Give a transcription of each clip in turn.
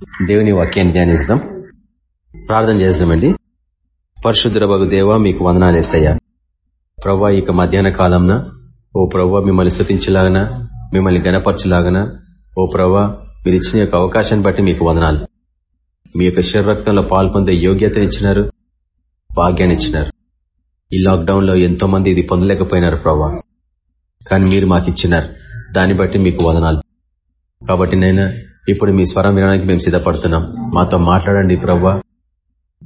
దేవుని వాక్యాన్ని ధ్యానిస్తాం. ప్రార్థన చేస్తామండి. పరిశుద్ధ దేవ మీకు వందనాలేసయ్యా ప్రవ్వా ఇక మధ్యాహ్న కాలంన ఓ ప్రవ్వా మిమ్మల్ని స్థుతించలాగన మిమ్మల్ని గనపరచలాగన ఓ ప్రవ్వా మీరు ఇచ్చిన యొక్క అవకాశాన్ని బట్టి మీకు వందనాలు. మీ యొక్క శరీరక్తంలో పాల్పొందే యోగ్యతనిచ్చినారు భాగ్యాన్నిచ్చినారు ఈ లాక్డౌన్లో ఎంతో మంది ఇది పొందలేకపోయినారు ప్రవ్వా. కానీ మీరు మాకు ఇచ్చినారు దాన్ని బట్టి మీకు వదనాలు. కాబట్టి నేను ఇప్పుడు మీ స్వరం వినడానికి మేము సిద్ధపడుతున్నాం. మాతో మాట్లాడండి ప్రవ్వా.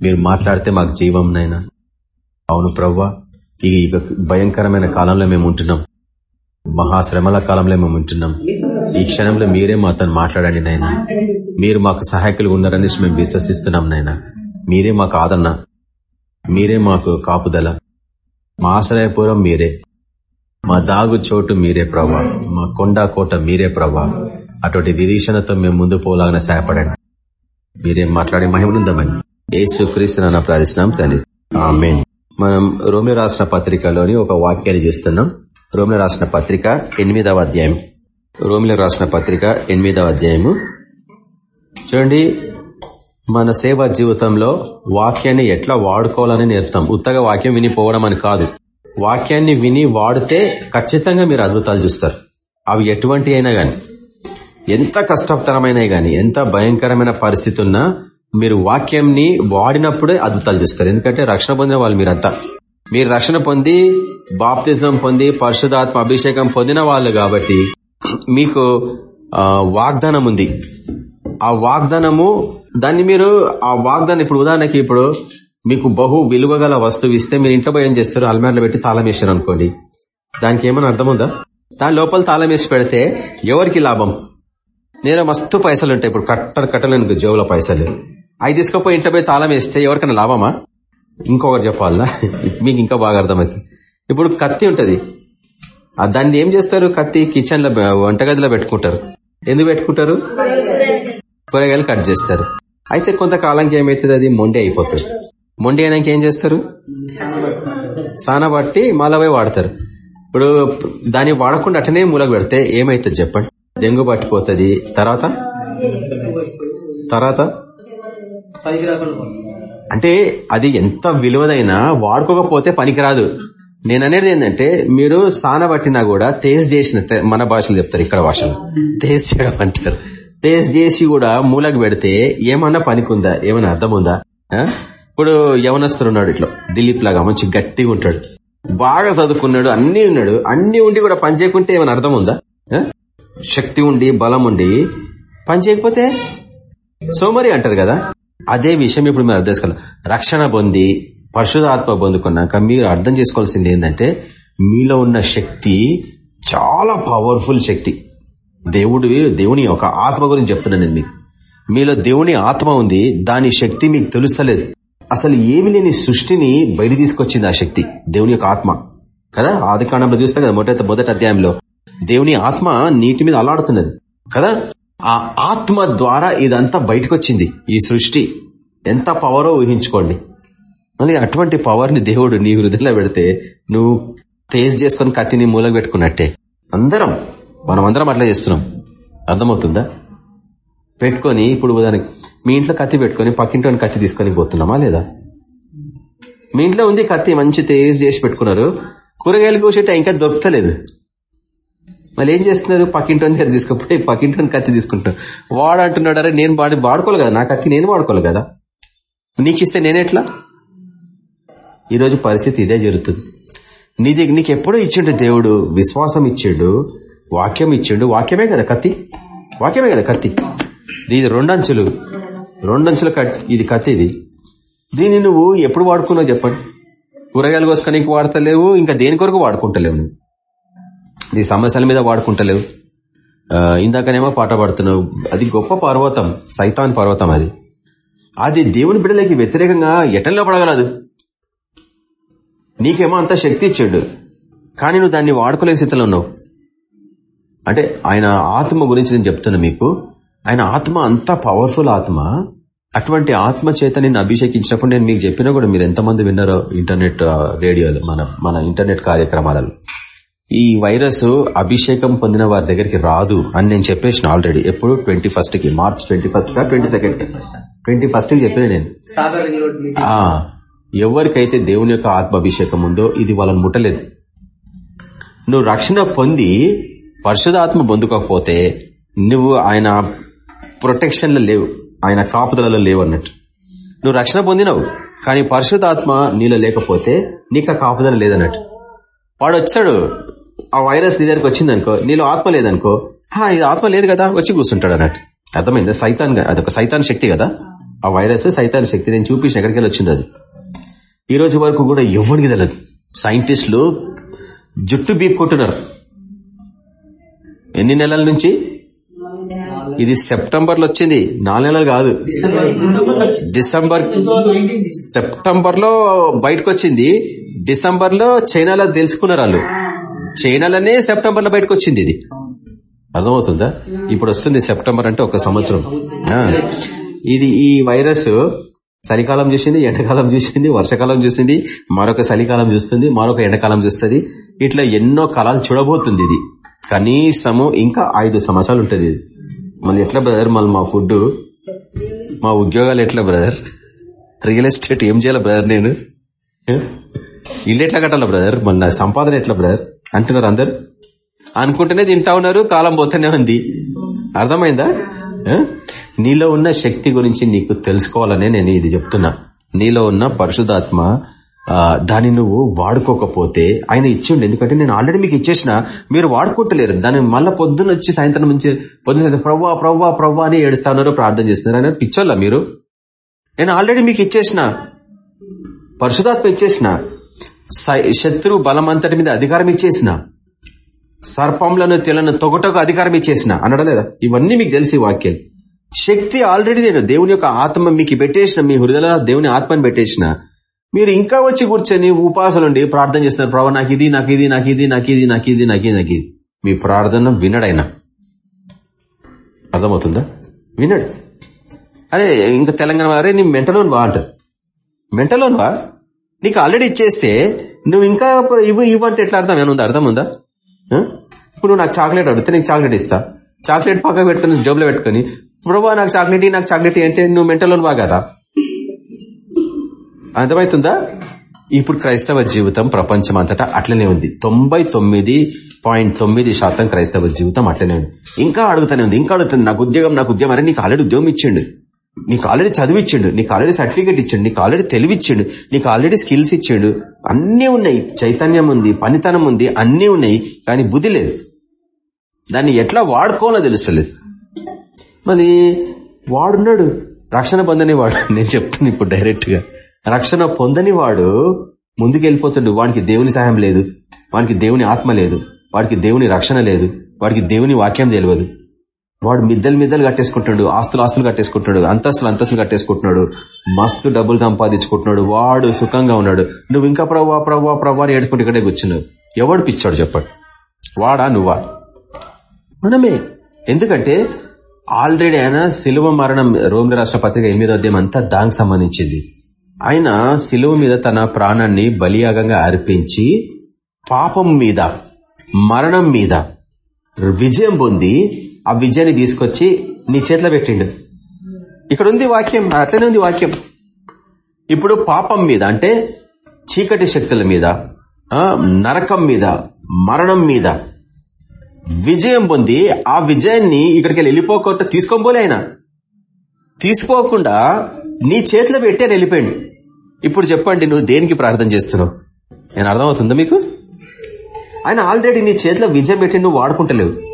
మీరు మాట్లాడితే మాకు జీవం నైనా. అవును ప్రవ్వా ఈ భయంకరమైన కాలంలో మేము ఉంటున్నాం. మహాశ్రమల కాలంలో మేము ఉంటున్నాం. ఈ క్షణంలో మీరే మాతో మాట్లాడండి నాయన మీరు మాకు సహాయకులు ఉన్నారని మేము విశ్వసిస్తున్నాం నాయన మీరే మాకు ఆదరణ. మీరే మాకు కాపుదల. మా ఆశ్రయపురం మీరే. మా దాగు చోటు మీరే ప్రభా మా కొండా కోట మీరే ప్రభా అటువంటి నిరీక్షణతో మేము ముందు పోలాగిన సహాయపడండి. మీరేం మాట్లాడే మహిమనుందమని. ఏసు క్రీస్తున్న ప్రార్థిస్తున్నాం తల్లి ఆమె మనం రోమిలో రాసిన పత్రికలోని ఒక వాక్యాన్ని చూస్తున్నాం. రోమిల రాసిన పత్రిక ఎనిమిదవ అధ్యాయం. రోమిల రాసిన పత్రిక ఎనిమిదవ అధ్యాయము. చూడండి మన సేవా జీవితంలో వాక్యాన్ని ఎట్లా వాడుకోవాలని నేర్పుతాం. ఉత్తగా వాక్యం వినిపోవడం అని కాదు. వాక్యాన్ని విని వాడితే ఖచ్చితంగా మీరు అద్భుతాలు చూస్తారు. అవి ఎటువంటి అయినా కానీ ఎంత కష్టతరమైన గాని ఎంత భయంకరమైన పరిస్థితి ఉన్నా మీరు వాక్యంని వాడినప్పుడే అద్భుతాలు చేస్తారు ఎందుకంటే రక్షణ పొందిన వాళ్ళు మీరంతా. మీరు రక్షణ పొంది బాప్తిజం పొంది పరిశుధాత్మ అభిషేకం పొందిన వాళ్ళు కాబట్టి మీకు వాగ్దానం ఉంది. ఆ వాగ్దానము దాన్ని మీరు ఆ వాగ్దానం ఇప్పుడు ఉదాహరణకి ఇప్పుడు మీకు బహు విలువ గల వస్తువు ఇస్తే మీరు ఇంట్లో ఏం చేస్తారు? అల్మార్లు పెట్టి తాళం వేసారు అనుకోండి దానికి ఏమైనా అర్థం ఉందా? దాని లోపల తాళం వేసి పెడితే ఎవరికి లాభం? నేను మస్తు పైసలు ఉంటాయి. ఇప్పుడు కట్టర్ కట్టలేను జోబుల పైసలు. అవి తీసుకుపోయి ఇంట్లో పోయి తాళం వేస్తే ఎవరికైనా లాభమా? ఇంకొకటి చెప్పాలనా మీకు ఇంకా బాగా అర్థమవుతుంది ఇప్పుడు కత్తి ఉంటుంది. దాన్ని ఏం చేస్తారు? కత్తి కిచెన్లో వంటగదిలో పెట్టుకుంటారు. ఎందుకు పెట్టుకుంటారు? కూరగాయలు కట్ చేస్తారు. అయితే కొంతకాలంకి ఏమైతుంది అది? మొండి అయిపోతుంది. మొండి అయినాక ఏం చేస్తారు? సాన బట్టి మళ్ళీ వాడతారు. ఇప్పుడు దాన్ని వాడకుండా అటనే మూలకు పెడితే ఏమైతుంది చెప్పండి? జంగు పట్టిపోతుంది. తర్వాత? తర్వాత? అంటే అది ఎంత విలువదైనా వాడుకోకపోతే పనికిరాదు. నేను అనేది ఏంటంటే మీరు సాన పట్టినా కూడా తేజ్ చేసిన మన భాషలు చెప్తారు ఇక్కడ భాషలు. తేజ్ చేయడం అంటారు. తేజ్ చేసి కూడా మూలకు పెడితే ఏమన్నా పనికుందా? ఏమన్నా అర్థం ఉందా ఇప్పుడు యవనస్తుడున్నాడు ఇట్లా. దిలీప్ లాగా మంచి గట్టిగా ఉంటాడు. బాగా చదువుకున్నాడు అన్ని ఉన్నాడు. అన్ని ఉండి కూడా పని చేయకుంటే ఏమైనా అర్థం ఉందా శక్తి ఉండి బలం ఉండి పని చేయకపోతే సోమరి అంటారు కదా. అదే విషయం ఇప్పుడు మీరు అర్థం చేసుకోవాలి. రక్షణ పొంది పరిశుధాత్మ పొందుకున్నాక మీరు అర్థం చేసుకోవాల్సింది ఏంటంటే మీలో ఉన్న శక్తి చాలా పవర్ఫుల్ శక్తి. దేవుడు దేవుని ఒక ఆత్మ గురించి చెప్తున్నాను నేను మీకు. మీలో దేవుని ఆత్మ ఉంది దాని శక్తి మీకు తెలుస్తలేదు. అసలు ఏమి లేని సృష్టిని బయట తీసుకొచ్చింది ఆ శక్తి దేవుని యొక్క ఆత్మ. కదా? ఆది కాండంలో చూస్తాం కదా మొదటి మొదటి అధ్యాయంలో. దేవుని ఆత్మ నీటి మీద అలాడుతున్నది కదా? ఆ ఆత్మ ద్వారా ఇదంతా బయటకు వచ్చింది ఈ సృష్టి. ఎంత పవరో ఊహించుకోండి. మళ్ళీ అటువంటి పవర్ని దేవుడు నీ హృదయంలో పెడితే నువ్వు తేజ్ చేసుకుని కత్తిని మూలకు పెట్టుకున్నట్టే. అందరం మనం అందరం అట్లా చేస్తున్నాం. అర్థమవుతుందా? పెట్టుకొని ఇప్పుడు దానికి మీ ఇంట్లో కత్తి పెట్టుకొని పక్కింట్లో కత్తి తీసుకొని పోతున్నామా లేదా? మీ ఇంట్లో ఉంది కత్తి మంచి తేజ్ చేసి పెట్టుకున్నారు. కూరగాయలు కోసేట ఇంకా దొరకలేదు మళ్ళీ ఏం చేస్తున్నారు? పక్కింటోని దగ్గర తీసుకుపోయి పక్కింటోని కత్తి తీసుకుంటారు. వాడు అంటున్నాడు అరే నేను వాడి వాడుకోవాలి కదా? నా కత్తి నేను వాడుకోవాలి కదా? నీకు ఇస్తే నేనెట్లా ఈరోజు పరిస్థితి ఇదే జరుగుతుంది. నీ దగ్గర నీకు ఎప్పుడో ఇచ్చిండు దేవుడు విశ్వాసం ఇచ్చాడు వాక్యం ఇచ్చిండు వాక్యమే కదా కత్తి? వాక్యమే కదా కత్తి? ఇది రెండంచులు. రెండంచుల ఇది కత్తి ఇది. దీన్ని నువ్వు ఎప్పుడు వాడుకున్నావు చెప్పండి? కూరగాయలు కోసుకొని వాడతలేవు ఇంకా దేని కొరకు వాడుకుంటలేవు నువ్వు? నీ సమస్యల మీద వాడుకుంటలేవు. ఇందాకనేమో పాట పాడుతున్నావు. అది గొప్ప పర్వతం సైతాన్ పర్వతం అది. అది దేవుని బిడ్డలకి వ్యతిరేకంగా ఎటంలో పడగలదు? నీకేమో అంత శక్తి ఇచ్చాడు. కానీ నువ్వు దాన్ని వాడుకోలేని స్థితిలో ఉన్నావు. అంటే ఆయన ఆత్మ గురించి నేను చెప్తున్నా మీకు. ఆయన ఆత్మ అంత పవర్ఫుల్ ఆత్మ. అటువంటి ఆత్మ చేత నేను అభిషేకించినప్పుడు నేను మీకు చెప్పినా కూడా మీరు ఎంతమంది విన్నారో ఇంటర్నెట్ రేడియోలో మన మన ఇంటర్నెట్ కార్యక్రమాలలో. ఈ వైరస్ అభిషేకం పొందిన వారి దగ్గరికి రాదు అని నేను చెప్పేసిన ఆల్రెడీ ఎప్పుడు? ట్వంటీ ఫస్ట్కి. మార్చ్ ట్వంటీ ఫస్ట్ కా? ట్వంటీ సెకండ్కి. ట్వంటీ ఫస్ట్కి చెప్పిన నేను. ఎవరికైతే దేవుని యొక్క ఆత్మాభిషేకం ఉందో ఇది వాళ్ళని ముట్టలేదు. నువ్వు రక్షణ పొంది పరిశుధాత్మ పొందుకోకపోతే నువ్వు ఆయన ప్రొటెక్షన్లో లేవు. ఆయన కాపుదలలో లేవు అన్నట్టు. నువ్వు రక్షణ పొందినవు కానీ పరిశుధాత్మ నీలో లేకపోతే నీకు ఆ కాపుదల లేదన్నట్టు. వాడు వచ్చాడు ఆ వైరస్ నీ దగ్గరకు వచ్చింది అనుకో నీలో ఆత్మ లేదనుకో "హా, ఇది ఆత్మ లేదు కదా వచ్చి కూర్చుంటాడు అన్నట్టు. అర్థమైందా? సైతాన్ అదొక సైతాన్ శక్తి కదా. ఆ వైరస్ సైతాన్ శక్తి నేను చూపించిన ఎక్కడికి వెళ్ళి వచ్చింది అది. ఈ రోజు వరకు కూడా ఎవరికి తెలియదు సైంటిస్టులు జుట్టు బీక్కుంటున్నారు ఎన్ని నెలల నుంచి? ఇది సెప్టెంబర్లో వచ్చింది. నాలుగు నెలలు కాదు. డిసెంబర్ సెప్టెంబర్లో బయటకు వచ్చింది. డిసెంబర్లో చైనాలో తెలుసుకున్నారు వాళ్ళు. చైనాలోనే సెప్టెంబర్లో బయటకు వచ్చింది ఇది. అర్థమవుతుందా? ఇప్పుడు వస్తుంది సెప్టెంబర్ అంటే ఒక సంవత్సరం. ఆ. ఇది ఈ వైరస్ చలికాలం చూసింది ఎండాకాలం చూసింది వర్షాకాలం చూసింది మరొక చలికాలం చూస్తుంది మరొక ఎండాకాలం చూస్తుంది. ఇట్లా ఎన్నో కాలాలు చూడబోతుంది ఇది. కనీసము ఇంకా ఐదు సంవత్సరాలు ఉంటుంది ఇది. మళ్ళీ ఎట్లా బ్రదర్ మళ్ళీ మా ఫుడ్ మా ఉద్యోగాలు ఎట్లా బ్రదర్ రియల్ ఎస్టేట్ ఏం చేయాలి బ్రదర్ నేను? ఇల్లు ఎట్లా కట్టాలి బ్రదర్ మళ్ళీ నా సంపాదన ఎట్లా బ్రదర్ అంటున్నారు అందరు? అనుకుంటేనే తింటా ఉన్నారు కాలం పోతూనే ఉంది. అర్థమైందా? నీలో ఉన్న శక్తి గురించి నీకు తెలుసుకోవాలనే నేను ఇది చెప్తున్నా. నీలో ఉన్న పరిశుధాత్మ దాన్ని నువ్వు వాడుకోకపోతే ఆయన ఇచ్చిండు. ఎందుకంటే నేను ఆల్రెడీ మీకు ఇచ్చేసిన మీరు వాడుకుంటలేరు. దాన్ని మళ్ళీ పొద్దున్న వచ్చి సాయంత్రం నుంచి పొద్దున్న ప్రవ్వా ప్రవ్వా ప్రవ్వా అని ఏడుస్తా ఉన్నారు ప్రార్థన చేస్తున్నారు. ఆయన పిచ్చోళ్ళ మీరు? నేను ఆల్రెడీ మీకు ఇచ్చేసిన పరిశుధాత్మ ఇచ్చేసిన. శత్రు బలమంతటి మీద అధికారం ఇచ్చేసిన సర్పంలను తెలను తొగటకు అధికారం ఇచ్చేసిన అనడం లేదా ఇవన్నీ మీకు తెలిసి వాక్యాలు శక్తి ఆల్రెడీ నేను దేవుని యొక్క ఆత్మ మీకు పెట్టేసిన మీ హృదయలో దేవుని ఆత్మని పెట్టేసిన. మీరు ఇంకా వచ్చి కూర్చొని ఉపాసలుండి ప్రార్థన చేస్తున్నారు ప్రభావ నాకు ఇది నాకు ఇది నాకు ఇది నాకు ఇది నాకు ఇది నాకు ఇది నాకు ఇది. మీ ప్రార్థన వినడైనా. అర్థమవుతుందా? వినడు. అరే ఇంకా తెలంగాణ వారే నీ మెంటలోన్ వా అంటారు. మెంటలోన్ బా నీకు ఆల్రెడీ ఇచ్చేస్తే నువ్వు ఇంకా ఇవ్వు ఇవ్వంటే ఎట్లా అర్థం? ఏమైనా ఉందా? అర్థం ఉందా? ఇప్పుడు నాకు చాక్లెట్ అడిగితే నీకు చాక్లెట్ ఇస్తా. చాక్లెట్ పక్కకు పెట్టుకుని జోబులో పెట్టుకుని ప్రభా నాకు చాక్లెట్ నాకు చాక్లెట్ అంటే నువ్వు మెంటల్లో బాగా కదా అర్థమవుతుందా? ఇప్పుడు క్రైస్తవ జీవితం ప్రపంచం అంతటా అట్లనే ఉంది. తొంభై తొమ్మిది పాయింట్ తొమ్మిది శాతం క్రైస్తవ జీవితం అట్లనే ఉంది. ఇంకా అడుగుతానే ఉంది. ఇంకా అడుగుతుంది నాకు ఉద్యోగం నాకు ఉద్యోగం అరే నీకు ఆల్రెడీ ఉద్యోగం ఇచ్చిండు. నీకు ఆల్రెడీ చదివిచ్చిండు నీకు ఆల్రెడీ సర్టిఫికేట్ ఇచ్చిండు నీకు ఆల్రెడీ తెలివిచ్చిండు నీకు ఆల్రెడీ స్కిల్స్ ఇచ్చిండు. అన్నీ ఉన్నాయి. చైతన్యం ఉంది పనితనం ఉంది అన్నీ ఉన్నాయి కానీ బుద్ధి లేదు. దాన్ని ఎట్లా వాడుకోవాలో తెలుస్తలేదు. మరి వాడున్నాడు. రక్షణ పొందని వాడు. నేను చెప్తాను ఇప్పుడు డైరెక్ట్గా రక్షణ పొందని వాడు ముందుకు వెళ్ళిపోతాడు వాడికి దేవుని సహాయం లేదు. వానికి దేవుని ఆత్మ లేదు. వాడికి దేవుని రక్షణ లేదు. వాడికి దేవుని వాక్యం తెలియదు. వాడు మిద్దలు మిద్దలు కట్టేసుకుంటున్నాడు ఆస్తులు ఆస్తులు కట్టేసుకుంటున్నాడు అంతస్తులు అంతస్తులు కట్టేసుకుంటున్నాడు మస్తు డబ్బులు సంపాదించుకుంటున్నాడు వాడు సుఖంగా ఉన్నాడు. నువ్వు ఇంకా ప్రవ్వా ప్రవ్వా ప్రవ్వా అని ఏడుకుంటే ఇక్కడే కూర్చున్నావు. ఎవడు పిచ్చాడు చెప్పాడు. వాడా నువ్వా? మనమే. ఎందుకంటే ఆల్రెడీ ఆయన సిలువ మరణం రోమిల రాష్ట్ర పత్రిక ఎనిమిదో అధ్యాయం అంతా దానికి సంబంధించింది. ఆయన సిలువ మీద తన ప్రాణాన్ని బలియాగంగా అర్పించి పాపం మీద మరణం మీద విజయం పొంది ఆ విజయాన్ని తీసుకొచ్చి నీ చేతిలో పెట్టిండు. ఇక్కడ ఉంది వాక్యం అట్లనే ఉంది వాక్యం. ఇప్పుడు పాపం మీద అంటే చీకటి శక్తుల మీద నరకం మీద మరణం మీద విజయం పొంది ఆ విజయాన్ని ఇక్కడికి వెళ్ళి వెళ్ళిపోకుండా తీసుకొని పోలే ఆయన. తీసుకోకుండా నీ చేతిలో పెట్టి ఆయన వెళ్ళిపోయాడు. ఇప్పుడు చెప్పండి నువ్వు దేనికి ప్రార్థన చేస్తున్నావు? నేను అర్థమవుతుందా మీకు? ఆయన ఆల్రెడీ నీ చేతిలో విజయం పెట్టి నువ్వు వాడుకుంటలేవు.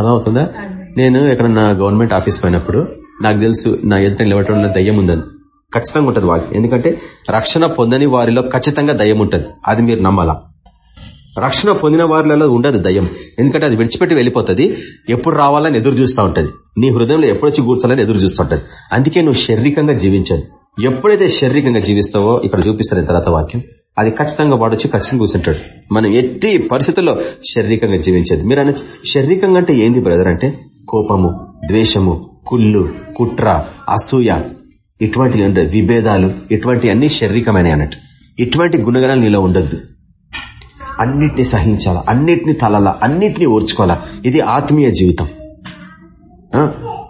అర్థమవుతుందా? నేను ఎక్కడ నా గవర్నమెంట్ ఆఫీస్ పోయినప్పుడు నాకు తెలుసు నా ఎదుట నిలబడటం దయ్యం ఉందని. ఖచ్చితంగా ఉంటుంది వాకి ఎందుకంటే రక్షణ పొందని వారిలో ఖచ్చితంగా దయ్యం ఉంటుంది. అది మీరు నమ్మాలా? రక్షణ పొందిన వారిలో ఉండదు దయ్యం. ఎందుకంటే అది విడిచిపెట్టి వెళ్ళిపోతుంది. ఎప్పుడు రావాలని ఎదురు చూస్తూ ఉంటుంది. నీ హృదయంలో ఎప్పుడొచ్చి కూర్చోాలని ఎదురు చూస్తూ అందుకే నువ్వు శారీరకంగా జీవించాలి. ఎప్పుడైతే శారీరకంగా జీవిస్తావో ఇక్కడ చూపిస్తారు తర్వాత వాక్యం అది ఖచ్చితంగా వాడొచ్చి ఖచ్చితంగా కూర్చుంటాడు. మనం ఎట్టి పరిస్థితుల్లో శారీరకంగా జీవించేది. మీరు అనొచ్చు శారీరకంగా అంటే ఏంది బ్రదర్ అంటే? కోపము ద్వేషము కుళ్ళు కుట్ర అసూయ ఇటువంటి అంటే విభేదాలు ఇటువంటి అన్ని శారీరకమైన అన్నట్టు. ఇటువంటి గుణగణాలు నీలో ఉండద్దు. అన్నిటిని సహించాలా? అన్నిటిని తలలా? అన్నిటిని ఓర్చుకోవాలా? ఇది ఆత్మీయ జీవితం.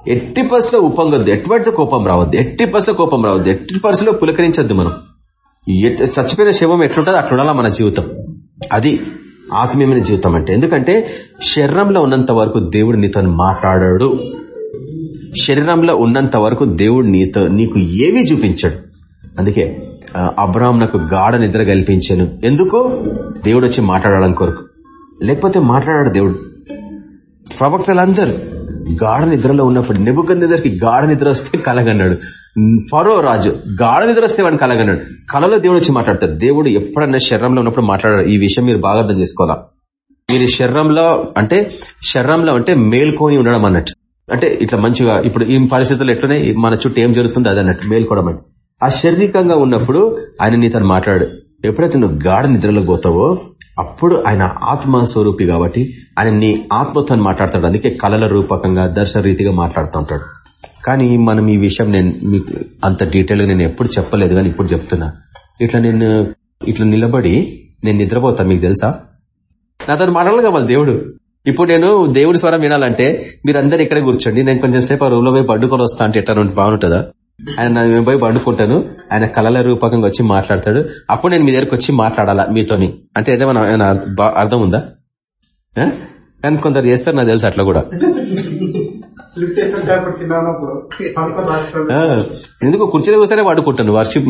ఎట్టి పరిస్థితిలో ఉప్పొంగొద్దు ఎటువంటి కోపం రావద్దు. ఎట్టి పరిస్థితిలో కోపం రావద్దు. ఎట్టి పరిస్థితిలో పులకరించొద్దు మనం. చచ్చిపోయిన శవం ఎట్లుంటుందో అట్లుండాలా మన జీవితం. అది ఆత్మీయమైన జీవితం అంటే. ఎందుకంటే శరీరంలో ఉన్నంత వరకు దేవుడు నీతో మాట్లాడాడు. శరీరంలో ఉన్నంత వరకు దేవుడు నీతో నీకు ఏమీ చూపించాడు. అందుకే ఆ, నాకు గాఢ నిద్ర కల్పించాను. ఎందుకు? దేవుడు వచ్చి మాట్లాడడం కొరకు. లేకపోతే మాట్లాడాడు దేవుడు. ప్రవక్తలందరూ గాఢ నిద్రలో ఉన్నప్పుడు నెబుక నిద్రకి గాఢ నిద్ర వస్తే కలగన్నాడు. ఫరో రాజు గాఢ నిద్ర వస్తే వాడిని కలగన్నాడు. కలలో దేవుడు వచ్చి మాట్లాడతాడు. దేవుడు ఎప్పుడన్నా శరీరంలో ఉన్నప్పుడు మాట్లాడాడు. ఈ విషయం మీరు బాగా అర్థం చేసుకోవాలా? మీరు శరీరంలో అంటే శరీరంలో అంటే మేల్కొని ఉండడం అన్నట్టు. అంటే ఇట్లా మంచిగా ఇప్పుడు ఈ పరిస్థితుల్లో ఎట్లనే మన చుట్టూ ఏం జరుగుతుందో అది అన్నట్టు. మేల్కోవడం అంటే. ఆ శారీరకంగా ఉన్నప్పుడు ఆయన తను మాట్లాడు. ఎప్పుడైతే నువ్వు గాఢ నిద్రలో పోతావో అప్పుడు ఆయన ఆత్మ స్వరూపి కాబట్టి ఆయన నీ ఆత్మతో మాట్లాడతాడు. అందుకే కళల రూపకంగా దర్శన రీతిగా మాట్లాడుతూ ఉంటాడు. కానీ మనం ఈ విషయం నేను మీకు అంత డీటెయిల్ నేను ఎప్పుడు చెప్పలేదు కానీ ఇప్పుడు చెప్తున్నా. ఇట్లా నేను ఇట్లా నిలబడి నేను నిద్రపోతా మీకు తెలుసా? నాతో మాట్లాడాలి కావాలి దేవుడు. ఇప్పుడు నేను దేవుడి స్వరం వినాలంటే మీరందరు ఇక్కడే కూర్చోండి. నేను కొంచెం సేపు ఆ రూమ్లో పోయి పడ్డుకొని వస్తా అంటే ఎట్లా బాగుంటుందా? ఆయన మేము పోయి పండుకుంటాను. ఆయన కళల రూపకంగా వచ్చి మాట్లాడతాడు. అప్పుడు నేను మీ దగ్గరకు వచ్చి మాట్లాడాలా మీతోని? అంటే ఏదేమన్నా ఏమైనా అర్థం ఉందా? కానీ కొందరు చేస్తారు నాకు తెలుసు అట్లా కూడా. ఎందుకు కుర్చీలో కూర్చొని వాడుకుంటాను వర్షిప్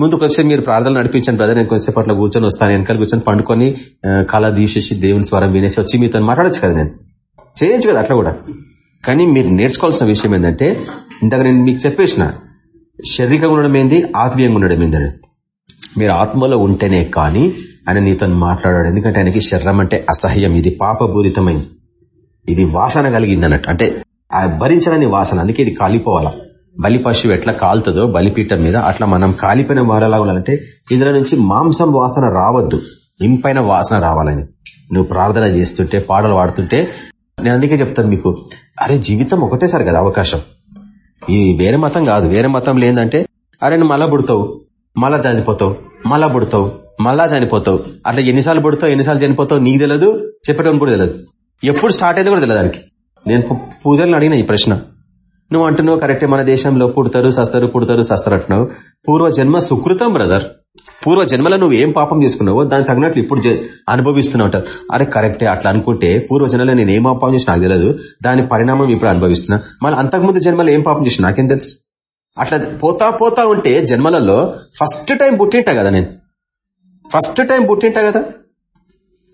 ముందుకు వచ్చి మీరు ప్రార్థనలు నడిపించండి బ్రదర్ నేను కొంచెంసేపు అట్లా కూర్చొని వస్తాను. వెనకాల కూర్చొని పండుకొని కళ తీసేసి దేవుని స్వరం వినేసి వచ్చి మీతో మాట్లాడచ్చు కదా నేను? చేయొచ్చు కదా అట్లా కూడా. కానీ మీరు నేర్చుకోవాల్సిన విషయం ఏంటంటే ఇంతకు నేను మీకు చెప్పేసిన శారీరకంగా ఉండడం ఏంది ఆత్మీయంగా ఉండడం ఏందని మీరు ఆత్మలో ఉంటేనే కానీ ఆయన నీతో మాట్లాడాడు. ఎందుకంటే ఆయనకి శరీరం అంటే అసహ్యం. ఇది పాపపూరితమైంది ఇది వాసన కలిగింది అన్నట్టు అంటే ఆ భరించడానికి వాసన. అందుకే ఇది కాలిపోవాలా. బలి పశువు ఎట్లా కాలుతుందో బలిపీఠం మీద అట్లా మనం కాలిపోయిన వారలా ఉండాలంటే ఇందులో నుంచి మాంసం వాసన రావద్దు. ఇంపైన వాసన రావాలని. నువ్వు ప్రార్థన చేస్తుంటే పాటలు పాడుతుంటే నేను అందుకే చెప్తాను మీకు. అరే జీవితం ఒకటేసారి కదా అవకాశం. ఈ వేరే మతం కాదు వేరే మతం ఏంటంటే అరే నువ్వు మళ్ళా పుడతావు మళ్ళా చనిపోతావు మళ్ళా పుడతావు మళ్ళా చనిపోతావు. అట్లా ఎన్నిసార్లు పుడతావు ఎన్నిసార్లు చనిపోతావు నీకు తెలియదు చెప్పడం కూడా తెలియదు ఎప్పుడు స్టార్ట్ అయింది కూడా తెలియదు దానికి నేను పూజలను అడిగిన ఈ ప్రశ్న. నువ్వు అంటున్నావు కరెక్టే మన దేశంలో పుడతారు సస్తారు పుడతారు సస్తారు అంటున్నావు. పూర్వ జన్మ సుకృతం బ్రదర్ పూర్వ జన్మలో నువ్వు ఏం పాపం చేసుకున్నావో దానికి తగినట్లు ఇప్పుడు జ- అనుభవిస్తున్నావు అరే కరెక్టే అట్లా అనుకుంటే పూర్వ జన్మలో నేను ఏం పాపం చేసిన నాకు తెలియదు దాని పరిణామం ఇప్పుడు అనుభవిస్తున్నా. మళ్ళీ అంతకుముందు జన్మలో ఏం పాపం చేసిన నాకేం తెలుసు. అట్లా పోతా పోతా ఉంటే జన్మలలో ఫస్ట్ టైం పుట్టింటా కదా నేను. ఫస్ట్ టైం పుట్టింటా కదా.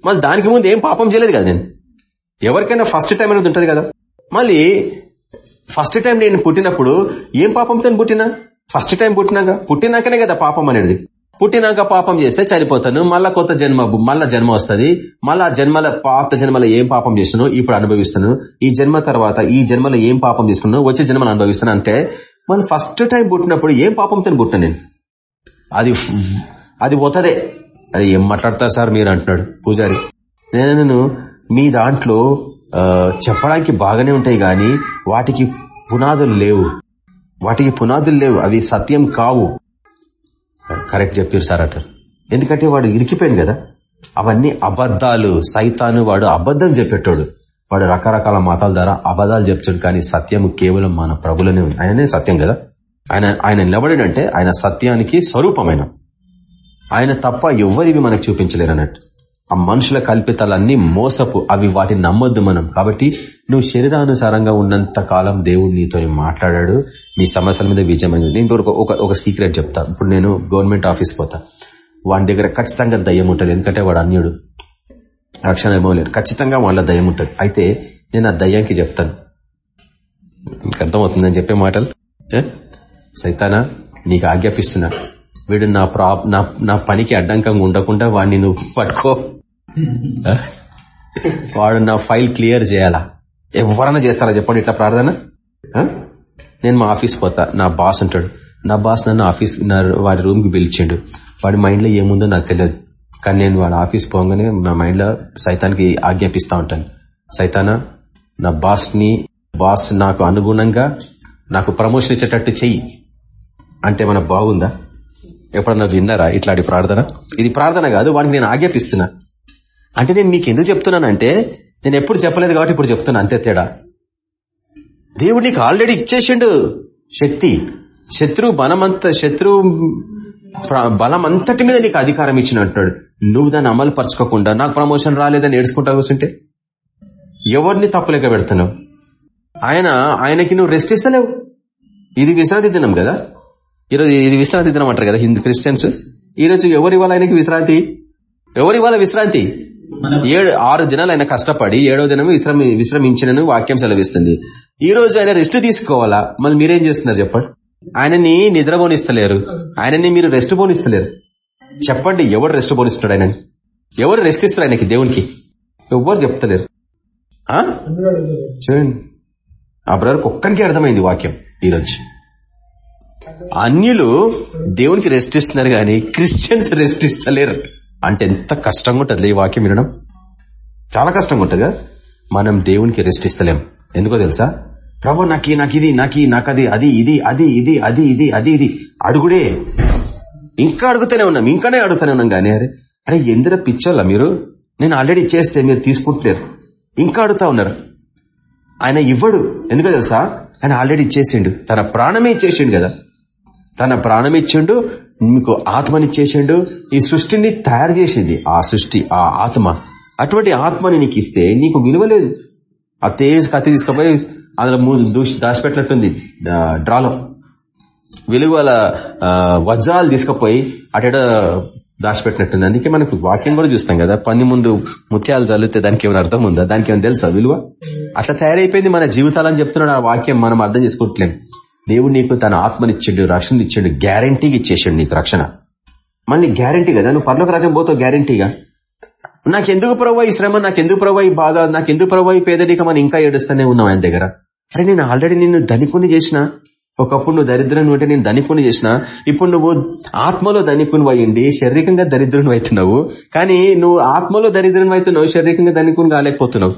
మళ్ళీ దానికి ముందు ఏం పాపం చేయలేదు కదా నేను. ఎవరికైనా ఫస్ట్ టైం అనేది ఉంటుంది కదా. మళ్ళీ ఫస్ట్ టైం నేను పుట్టినప్పుడు ఏం పాపంతో పుట్టినా? ఫస్ట్ టైం పుట్టినాక? పుట్టినాకనే కదా పాపం అనేది. పుట్టినాక పాపం చేస్తే చనిపోతాను మళ్ళా కొత్త జన్మ మళ్ళా జన్మ వస్తుంది మళ్ళా జన్మల పాత జన్మలో ఏం పాపం చేసినాను ఇప్పుడు అనుభవిస్తాను ఈ జన్మ తర్వాత ఈ జన్మలో ఏం పాపం చేసుకున్నాను వచ్చే జన్మలు అనుభవిస్తాను అంటే మనం ఫస్ట్ టైం పుట్టినప్పుడు ఏం పాపంతో పుట్టినా నేను? అది అది పోతదే. అది ఏం మాట్లాడతారు సార్ మీరు అంటున్నాడు పూజారి. నేను మీ దాంట్లో చెప్పడానికి బాగానే ఉంటాయి గాని వాటికి పునాదులు లేవు. వాటికి పునాదులు లేవు అవి సత్యం కావు. కరెక్ట్ చెప్పారు సార్ అంటారు ఎందుకంటే వాడు ఇరికిపోయింది కదా. అవన్నీ అబద్ధాలు. సైతాను వాడు అబద్ధం చెప్పేటోడు. వాడు రకరకాల మతాల ద్వారా అబద్ధాలు చెప్తాడు కానీ సత్యం కేవలం మన ప్రభులనే ఉంది. ఆయననే సత్యం కదా. ఆయన ఆయన నిలబడినంటే ఆయన సత్యానికి స్వరూపమైన. ఆయన తప్ప ఎవ్వరివి మనకు చూపించలేరు అన్నట్టు ఆ మనుషుల కల్పితాలన్నీ మోసపు. అవి వాటిని నమ్మొద్దు మనం. కాబట్టి నువ్వు శరీరానుసారంగా ఉన్నంత కాలం దేవుడు నీతో మాట్లాడాడు. నీ సమస్యల మీద విజయమైంది. నేను ఒక ఒక- ఒక సీక్రెట్ చెప్తా. ఇప్పుడు నేను గవర్నమెంట్ ఆఫీస్ పోతా. వాడి దగ్గర ఖచ్చితంగా దయ్యం ఉంటుంది. ఎందుకంటే వాడు అన్యుడు. రక్షణ ఇవ్వలేడు ఖచ్చితంగా వాళ్ళ దయ్యం ఉంటుంది. అయితే నేను ఆ దయ్యానికి చెప్తాను. మీకు అర్థమవుతుందని చెప్పే మాటలు? సైతానా నీకు ఆజ్ఞాపిస్తున్నా. వీడు నా ప్రా నా నా పనికి అడ్డంకంగా ఉండకుండా వాడిని నువ్వు పట్టుకో. వాడు నా ఫైల్ క్లియర్ చేయాలా? ఎవరన్నా చేస్తారా చెప్పండి ఇట్లా ప్రార్థన? నేను మా ఆఫీస్ పోతా నా బాస్ ఉంటాడు. నా బాస్ నన్ను ఆఫీస్ నా వాడి రూమ్కి పిలిచిండు. వాడి మైండ్లో ఏముందో నాకు తెలియదు. కానీ నేను వాడి ఆఫీస్ పోగానే నా మైండ్లో సైతానికి ఆజ్ఞాపిస్తా ఉంటాను. సైతానా నా బాస్ని బాస్ నాకు అనుగుణంగా నాకు ప్రమోషన్ ఇచ్చేటట్టు చెయ్యి. అంటే మన బాగుందా? ఎప్పుడన్నా విన్నారా ఇట్లాంటి ప్రార్థన? ఇది ప్రార్థన కాదు వాడికి నేను ఆజ్ఞాపిస్తున్నా. అంటే నేను మీకు ఎందుకు చెప్తున్నానంటే నేను ఎప్పుడు చెప్పలేదు కాబట్టి ఇప్పుడు చెప్తున్నా అంతే తేడా. దేవుడు నీకు ఆల్రెడీ ఇచ్చేసిండు శక్తి. శత్రువు బలమంత శత్రువు బలమంతటి బలం అంతటి మీద నీకు అధికారం ఇచ్చిన అంటున్నాడు. నువ్వు దాన్ని అమలు పరచుకోకుండా నాకు ప్రమోషన్ రాలేదని ఏడ్చుకుంటా కూర్చుంటే? ఎవరిని తప్పులేక పెడుతున్నావు? ఆయన ఆయనకి నువ్వు రెస్ట్ ఇస్తలేవు. ఇది విశ్రాంతి దినం కదా. ఈరోజు ఇది విశ్రాంతి దినం అంటారు కదా హిందూ క్రిస్టియన్స్. ఈరోజు రోజు ఎవరు ఇవ్వాలి ఆయనకి విశ్రాంతి? ఎవరు ఇవ్వాలి విశ్రాంతి? ఏడు ఆరు దినాలు ఆయన కష్టపడి ఏడో దినం విశ్రమి విశ్రమించినను వాక్యం సెలవిస్తుంది. ఈ రోజు ఆయన రెస్ట్ తీసుకోవాలా? మళ్ళీ మీరేం చేస్తున్నారు చెప్పండి. ఆయనని నిద్ర పోనిస్తలేరు. ఆయనని మీరు రెస్ట్ పోనిస్తలేరు. చెప్పండి ఎవరు రెస్ట్ పోనిస్తున్నాడు ఆయనని? ఎవరు రెస్ట్ ఇస్తారు ఆయనకి దేవునికి? ఎవరు చెప్తలేరు. ఆ? చూడండి. ఆ ఒక్కరికి అర్థమైంది వాక్యం ఈరోజు. అన్యులు దేవునికి రెస్ట్ ఇస్తున్నారు కానీ క్రిస్టియన్స్ రెస్ట్ ఇస్తలేరు. అంటే ఎంత కష్టంగా ఉంటుంది ఈ వాక్యం వినడం? చాలా కష్టంగా ఉంటుంది కదా? మనం దేవునికి రెస్ట్ ఇస్తలేం. ఎందుకో తెలుసా? ప్రభు నాకి నాకు ఇది నాకు నాకు అది అది ఇది అది ఇది అది ఇది అది ఇది. అడుగుడే. ఇంకా అడుగుతూనే ఉన్నాం ఇంకానే అడుగుతూనే ఉన్నాం కానీ అరే అరే ఎందుర పిచ్చోళ్ళ మీరు? నేను ఆల్రెడీ చేస్తే మీరు తీసుకుంటలేరు. ఇంకా అడుగుతా ఉన్నారు. ఆయన ఇవ్వడు. ఎందుకో తెలుసా? ఆయన ఆల్రెడీ ఇచ్చేసిండు తన ప్రాణమే ఇచ్చేసిండు కదా. తన ప్రాణం ఇచ్చిండు మీకు ఆత్మనిచ్చేసిండు ఈ సృష్టిని తయారు చేసింది. ఆ సృష్టి ఆ ఆత్మ. అటువంటి ఆత్మని నీకు ఇస్తే నీకు విలువలేదు ఆ తేజ్ కత్తి తీసుకుపోయి అందులో మూడు దూషి దాచిపెట్టినట్టుంది. డ్రాలో. వెలుగు వాళ్ళ వజ్రాలు తీసుకుపోయి అటెడ దాచిపెట్టినట్టుంది. అందుకే మనకు వాక్యం కూడా చూస్తాం కదా పని ముందు ముత్యాలు చల్లితే దానికి ఏమైనా అర్థం ఉందా? దానికి ఏమైనా తెలుసా విలువ? అట్లా తయారైపోయింది మన జీవితాలని చెప్తున్నాడు ఆ వాక్యం మనం అర్థం చేసుకోవట్లేం దేవుడు నీకు తన ఆత్మనిచ్చాడు రక్షణ ఇచ్చాడు గ్యారంటీగా ఇచ్చేసాడు నీకు రక్షణ. మళ్ళీ గ్యారంటీ కదా? నువ్వు పర్లోక రాజ్యం పోతావు గ్యారంటీగా నాకెందుకు ప్రభావ ఈ శ్రమ? నాకెందుకు ప్రభావ ఈ బాధ? నాకెందుకు ప్రభావ ఈ పేదరికం అని ఇంకా ఏడుస్తూనే ఉన్నావు ఆయన దగ్గర? అరే నేను ఆల్రెడీ నిన్ను ధనికుని చేసిన. ఒకప్పుడు నువ్వు దరిద్రం ఉంటే నేను ధనికుని చేసిన. ఇప్పుడు నువ్వు ఆత్మలో ధనికుని అయ్యండి శారీరకంగా దరిద్రుని అవుతున్నావు. కానీ నువ్వు ఆత్మలో దరిద్రుని అవుతున్నావు శారీరకంగా ధనికుని కాలేకపోతున్నావు.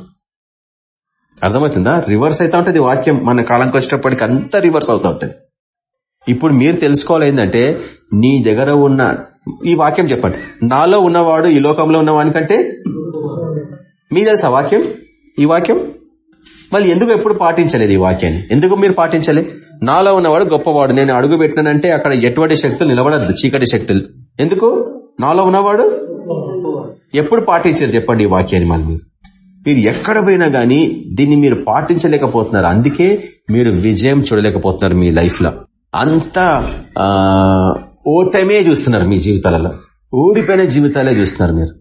అర్థమవుతుందా? రివర్స్ అవుతా ఉంటుంది వాక్యం. మన కాలంకి వచ్చేటప్పటికి అంతా రివర్స్ అవుతా ఉంటుంది. ఇప్పుడు మీరు తెలుసుకోవాలి ఏంటంటే నీ దగ్గర ఉన్న ఈ వాక్యం చెప్పండి. నాలో ఉన్నవాడు ఈ లోకంలో ఉన్నవానికంటే మీ తెలుసా వాక్యం? ఈ వాక్యం? మళ్ళీ ఎందుకు ఎప్పుడు పాటించలేదు ఈ వాక్యాన్ని? ఎందుకు మీరు పాటించలే? నాలో ఉన్నవాడు గొప్పవాడు. నేను అడుగు పెట్టినానంటే అక్కడ ఎటువంటి శక్తులు నిలబడద్దు. చీకటి శక్తులు. ఎందుకు? నాలో ఉన్నవాడు ఎప్పుడు పాటించారు చెప్పండి ఈ వాక్యాన్ని మళ్ళీ. మీరు. ఎక్కడ పోయినా గానీ దీన్ని మీరు పాటించలేకపోతున్నారు. అందుకే మీరు విజయం చూడలేకపోతున్నారు మీ లైఫ్లో అంత ఓటమే చూస్తున్నారు మీ జీవితాలలో. ఊడిపోయిన జీవితాలే చూస్తున్నారు మీరు.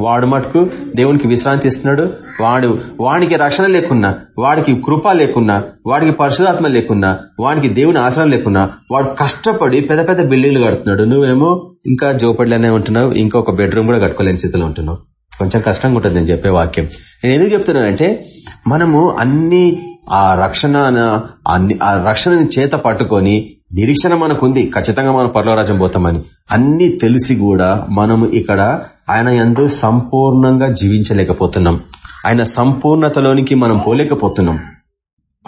వాడు మటుకు దేవునికి విశ్రాంతి ఇస్తున్నాడు. వాడు వాడికి రక్షణ లేకున్నా వాడికి కృప లేకున్నా వాడికి పరిశుధాత్మ లేకున్నా వాడికి దేవుని ఆశ్రయం లేకున్నా వాడు కష్టపడి పెద్ద పెద్ద బిల్డింగ్లు కడుతున్నాడు. నువ్వేమో ఇంకా జోపడిలోనే ఉంటున్నావు. ఇంకొక బెడ్రూమ్ కూడా కట్టుకోలేని స్థితిలో ఉంటున్నావు. కొంచెం కష్టంగా ఉంటుంది నేను చెప్పే వాక్యం. నేను ఎందుకు చెప్తున్నానంటే మనము అన్ని ఆ రక్షణ అన్ని ఆ రక్షణని చేత పట్టుకొని నిరీక్షణ మనకుంది. ఖచ్చితంగా మనం పర్లవరాజ్యం పోతామని. అన్ని తెలిసి కూడా మనము ఇక్కడ ఆయన ఎందు సంపూర్ణంగా జీవించలేకపోతున్నాం. ఆయన సంపూర్ణతలోనికి మనం పోలేకపోతున్నాం.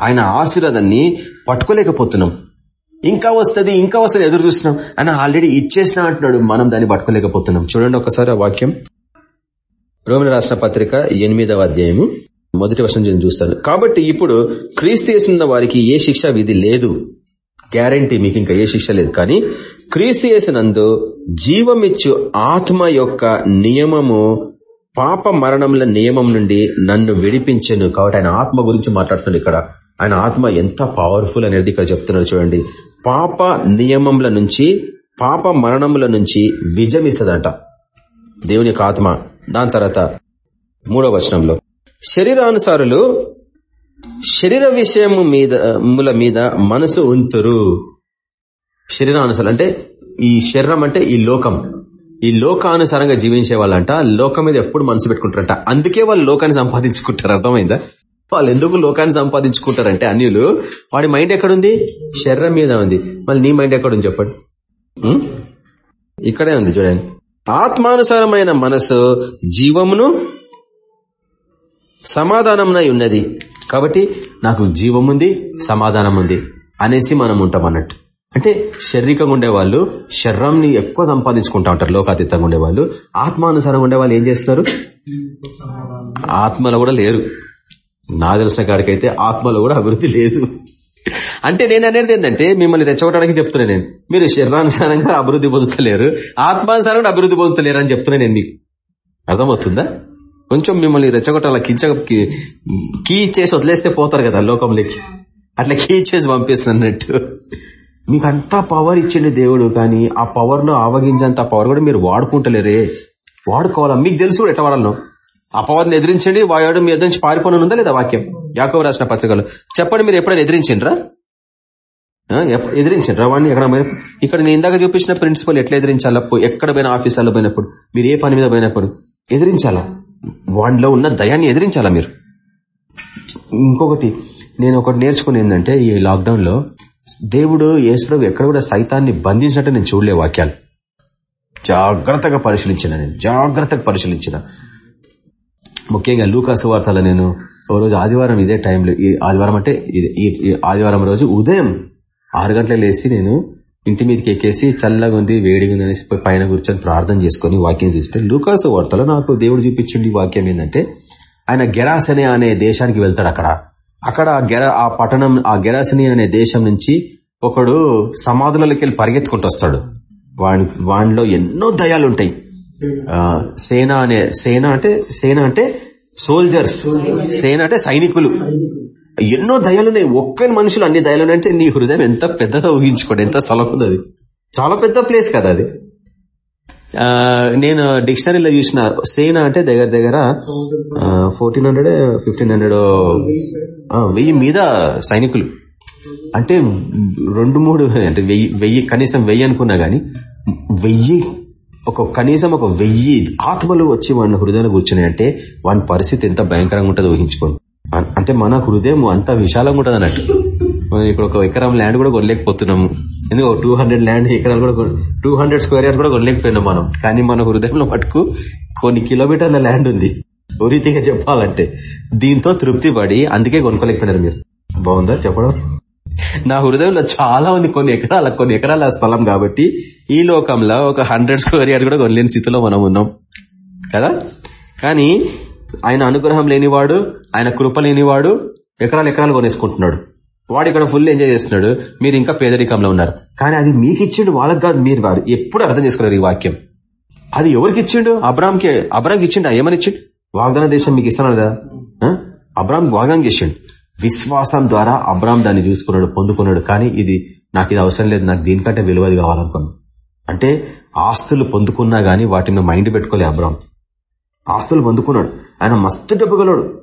ఆయన ఆశీర్వాదాన్ని పట్టుకోలేకపోతున్నాం. ఇంకా వస్తుంది ఇంకా వస్తుంది ఎదురు చూస్తున్నాం. ఆయన ఆల్రెడీ ఇచ్చేసిన అంటున్నాడు మనం దాన్ని పట్టుకోలేకపోతున్నాం. చూడండి ఒకసారి ఆ వాక్యం. రోమిన రాష్ట్ర పత్రిక ఎనిమిదవ అధ్యాయము మొదటి వర్షం నేను చూస్తాను. కాబట్టి ఇప్పుడు క్రీస్తు వారికి ఏ శిక్ష విధి లేదు. గ్యారంటీ మీకు ఇంకా ఏ శిక్ష లేదు. కానీ క్రీస్తు జీవమిచ్చు ఆత్మ యొక్క నియమము పాప మరణముల నియమం నుండి నన్ను విడిపించను. కాబట్టి ఆయన ఆత్మ గురించి మాట్లాడుతున్నాడు ఇక్కడ. ఆయన ఆత్మ ఎంత పవర్ఫుల్ అనేది ఇక్కడ చెప్తున్నారు చూడండి. పాప నియమముల నుంచి పాప మరణముల నుంచి విజమిస్తదంట. దేవుని యొక్క ఆత్మ. దాని తర్వాత మూడో వచనంలో శరీరానుసారులు శరీర విషయము మీద ముల మీద మనసు ఉంతురు. శరీరానుసారం అంటే ఈ శరీరం అంటే ఈ లోకం. ఈ లోకానుసారంగా జీవించే వాళ్ళంట లోకం మీద ఎప్పుడు మనసు పెట్టుకుంటారంట. అందుకే వాళ్ళు లోకాన్ని సంపాదించుకుంటారు. అర్థమైందా? వాళ్ళు ఎందుకు లోకాన్ని సంపాదించుకుంటారంటే అన్యులు వాడి మైండ్ ఎక్కడుంది? శరీరం మీద ఉంది. మళ్ళీ నీ మైండ్ ఎక్కడుంది చెప్పండి. ఇక్కడే ఉంది చూడండి. ఆత్మానుసారమైన మనసు జీవమును సమాధానమునై ఉన్నది. కాబట్టి నాకు జీవముంది సమాధానం ఉంది అనేసి మనం ఉంటాం అన్నట్టు అంటే శారీరకంగా ఉండేవాళ్ళు శర్రంని ఎక్కువ సంపాదించుకుంటా ఉంటారు లోకాతీతంగా ఉండేవాళ్ళు. ఆత్మానుసారంగా ఉండేవాళ్ళు ఏం చేస్తారు? ఆత్మలో కూడా లేరు. నా తెలిసిన కాడికైతే ఆత్మలో కూడా అభివృద్ధి లేదు. అంటే నేను అనేది ఏంటంటే మిమ్మల్ని రెచ్చగొట్టడానికి చెప్తున్నా నేను. మీరు శరీరానుసారంగా అభివృద్ధి పొందుతలేరు ఆత్మానుసారంగా అభివృద్ధి పొందుతలేరు అని చెప్తున్నా నేను మీకు. అర్థమవుతుందా? కొంచెం మిమ్మల్ని రెచ్చగొట్టాల? కించ కీ- ఇచ్చేసి వదిలేస్తే పోతారు కదా లోకంలోకి. అట్లా కీ ఇచ్చేసి పంపిస్తున్నట్టు. మీకు అంతా పవర్ ఇచ్చిండు దేవుడు కానీ ఆ పవర్లో ఆవగించేంత పవర్ కూడా మీరు వాడుకుంటలేరే. వాడుకోవాలా? మీకు తెలుసు కూడా ఎట్లా వాడాలను ఆ ఎదిరించండి. వాడు మీ ఎదురించి పారిపోను ఉందా లేదా వాక్యం? యాకవ రాసిన పత్రికలో. చెప్పండి మీరు ఎప్పుడైనా ఎదిరించిండ్రా? ఎదిరించండి రవాణి ఎక్కడ ఇక్కడ నేను ఇందాక చూపించిన ప్రిన్సిపల్ ఎట్లా ఎదిరించాలా? ఎక్కడ పోయిన ఆఫీసులలో పోయినప్పుడు మీరు ఏ పని మీద పోయినప్పుడు ఎదిరించాలా? వాళ్ళలో ఉన్న దయాన్ని ఎదిరించాలా మీరు? ఇంకొకటి నేను ఒకటి నేర్చుకుని ఏంటంటే ఈ లాక్డౌన్లో దేవుడు యేసుప్రభు ఎక్కడ కూడా సైతాన్ని బంధించినట్టు నేను చూడలే వాక్యాలు. జాగ్రత్తగా పరిశీలించిన నేను. జాగ్రత్తగా పరిశీలించిన. ముఖ్యంగా లూకాసు వార్తలో నేను ఓ రోజు ఆదివారం ఇదే టైంలో ఈ ఆదివారం అంటే ఇది- ఈ ఆదివారం రోజు ఉదయం ఆరు గంటల లేచి నేను ఇంటి మీదకి ఎక్కేసి చల్లగా ఉంది వేడిగా ఉంది అనేసి పైన కూర్చొని ప్రార్థన చేసుకుని వాక్యం చూస్తే లూకాసు వార్తలో నాకు దేవుడు చూపించింది వాక్యం ఏంటంటే ఆయన గెరాసనే అనే దేశానికి వెళ్తాడు అక్కడ. అక్కడ ఆ గెర ఆ పట్టణం ఆ గెరాసని అనే దేశం నుంచి ఒకడు సమాధులకి వెళ్ళి పరిగెత్తుకుంటూ వస్తాడు. వాడి వాడిలో ఎన్నో దయాలుంటాయి. సేన అనే సేన అంటే సేన అంటే సోల్జర్స్ సేన అంటే సైనికులు. ఎన్నో దయలున్నాయి. ఒక్కని మనుషులు అన్ని దయలు అంటే నీ హృదయం ఎంత పెద్దదో ఊహించుకోండి. ఎంత స్థలం ఉంది అది. చాలా పెద్ద ప్లేస్ కదా అది. నేను డిక్షనరీలో చూసిన సేన అంటే దగ్గర దగ్గర ఫోర్టీన్ హండ్రెడ్ ఫిఫ్టీన్ హండ్రెడ్ వెయ్యి మీద సైనికులు. అంటే రెండు మూడు అంటే వెయ్యి వెయ్యి కనీసం వెయ్యి అనుకున్నా గాని వెయ్యి ఒక కనీసం ఒక వెయ్యి ఆత్మలు వచ్చి వాడిని హృదయాన్ని కూర్చున్నాయి అంటే వాని పరిస్థితి ఎంత భయంకరంగా ఉంటుంది ఊహించుకోండి. అంటే మన హృదయం అంత విశాలంగా ఉంటుంది అన్నట్టు. మనం ఇక్కడ ఒక ఎకరం ల్యాండ్ కూడా కొనలేకపోతున్నాము. ఎందుకు? టూ హండ్రెడ్ ల్యాండ్ ఎకరాలు కూడా టూ హండ్రెడ్ స్క్వేర్ యార్డ్ కూడా కొనలేకపోయినాం మనం. కానీ మన హృదయంలో మటుకు కొన్ని కిలోమీటర్ల ల్యాండ్ ఉంది. ఓ రీతిగా చెప్పాలంటే దీంతో తృప్తి పడి అందుకే కొనుక్కోలేకపోయినారు మీరు. బాగుందా చెప్పడం? నా హృదయంలో చాలా ఉంది కొన్ని ఎకరాల కొన్ని ఎకరాల స్థలం కాబట్టి ఈ లోకంలో ఒక హండ్రెడ్ స్క్వేర్ యార్డ్ కూడా కొనలేని స్థితిలో మనం ఉన్నాం. కదా? కానీ ఆయన అనుగ్రహం లేనివాడు ఆయన కృప లేనివాడు ఎకరాలు ఎకరాలు కొనేసుకుంటున్నాడు. వాడు ఇక్కడ ఫుల్ ఎంజాయ్ చేస్తున్నాడు. మీరు ఇంకా పేదరికంలో ఉన్నారు. కానీ అది మీకు ఇచ్చిండు వాళ్ళకి కాదు మీరు కాదు. ఎప్పుడు అర్థం చేసుకోలేదు ఈ వాక్యం? అది ఎవరికి ఇచ్చిండు అబ్రామ్కి అబ్రామ్కి ఇచ్చిండు? ఏమని ఇచ్చిండు వాగ్దాన దేశం మీకు ఇస్తాను కదా అబ్రామ్ వాగ్దానం చేసిండు. విశ్వాసం ద్వారా అబ్రామ్ దాన్ని చూసుకున్నాడు పొందుకున్నాడు. కానీ ఇది నాకు ఇది అవసరం లేదు నాకు దీనికంటే విలువది కావాలనుకున్నాను. అంటే ఆస్తులు పొందుకున్నా గానీ వాటిని మైండ్ పెట్టుకోలే అబ్రామ్ ఆస్తులు పొందుకున్నాడు. ఆయన మస్తు డబ్బుగలడు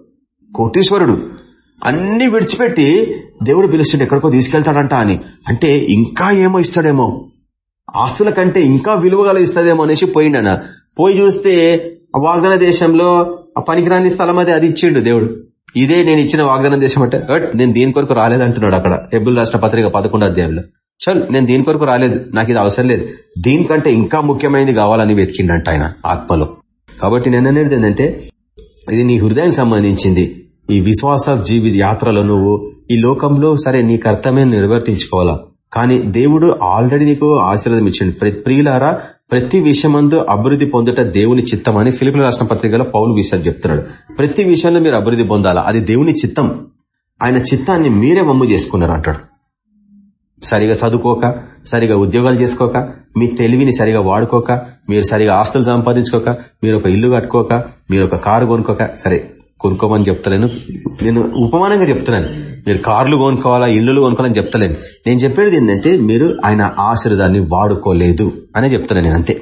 కోటీశ్వరుడు. అన్ని విడిచిపెట్టి దేవుడు పిలుస్తుంటే ఎక్కడికో తీసుకెళ్తాడంట అని. అంటే ఇంకా ఏమో ఇస్తాడేమో. ఆస్తుల కంటే ఇంకా విలువగల ఇస్తాడేమో అనేసి పోయిండన పోయి చూస్తే ఆ వాగ్దాన దేశంలో ఆ పనికిరాని స్థలం అది అది ఇచ్చిండు దేవుడు. ఇదే నేను ఇచ్చిన వాగ్దానం దేశమంటే బట్ "అట్, నేను దీని కొరకు రాలేదంటున్నాడు అక్కడ. ఎబ్బుల్ రాష్ట్ర పత్రిక పదకొండు అధ్యాయంలో. చల్ నేను దీని కొరకు రాలేదు. నాకు ఇది అవసరం లేదు. దీనికంటే ఇంకా ముఖ్యమైనది కావాలని వెతికిండంట ఆయన ఆత్మలో. కాబట్టి నేను అనేది ఏంటంటే ఇది నీ హృదయం సంబంధించింది. ఈ విశ్వాస జీవి యాత్రలో నువ్వు ఈ లోకంలో సరే నీ కర్తవ్యం నిర్వర్తించుకోవాలా? కానీ దేవుడు ఆల్రెడీ నీకు ఆశీర్వాదం ఇచ్చిండు. ప్రియులారా ప్రతి విషయమందు అభివృద్ధి పొందుట దేవుని చిత్తం అని ఫిలిపిన రాష్ట్ర పత్రికలో పౌలు విషయాలు చెప్తున్నాడు. ప్రతి విషయంలో మీరు అభివృద్ధి పొందాలా? అది దేవుని చిత్తం. ఆయన చిత్తాన్ని మీరే వమ్ము చేసుకున్నారు అంటాడు. సరిగా చదువుకోక సరిగా ఉద్యోగాలు చేసుకోక మీ తెలివిని సరిగా వాడుకోక మీరు సరిగా ఆస్తులు సంపాదించుకోక మీరు ఒక ఇల్లు కట్టుకోక మీరు ఒక కారు కొనుక్కోక సరే. కొనుక్కోమని చెప్తలేను. నేను ఉపమానంగా చెప్తున్నాను. మీరు కార్లు కొనుక్కోవాలా ఇల్లులు కొనుక్కోవాలని చెప్తలేను. నేను చెప్పేది ఏంటంటే మీరు ఆయన ఆశీర్వాదాన్ని వాడుకోలేదు అనే చెప్తున్నాను నేను అంతే.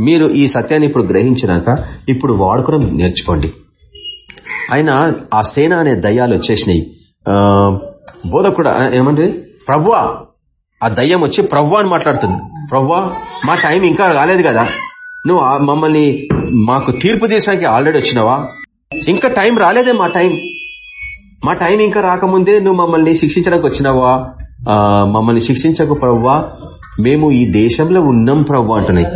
మీరు ఈ సత్యాన్ని ఇప్పుడు గ్రహించినాక ఇప్పుడు వాడుకోవడం నేర్చుకోండి. ఆయన ఆ సేన అనే దయ్యాలు వచ్చేసినాయి. ఆ, బోధకుడు ఏమంటే ప్రవ్వా ఆ దయ్యం వచ్చి ప్రవ్వా అని మాట్లాడుతుంది. ప్రవ్వా మా టైం ఇంకా రాలేదు కదా. నువ్వు మమ్మల్ని మాకు తీర్పు తీసడానికి ఆల్రెడీ వచ్చినావా? ఇంకా టైం రాలేదే మా టైం. మా టైం ఇంకా రాకముందే నువ్వు మమ్మల్ని శిక్షించడానికి వచ్చినావా? మమ్మల్ని శిక్షించకు ప్రవ్వా. మేము ఈ దేశంలో ఉన్నాం ప్రవ్వా అంటున్నాయి.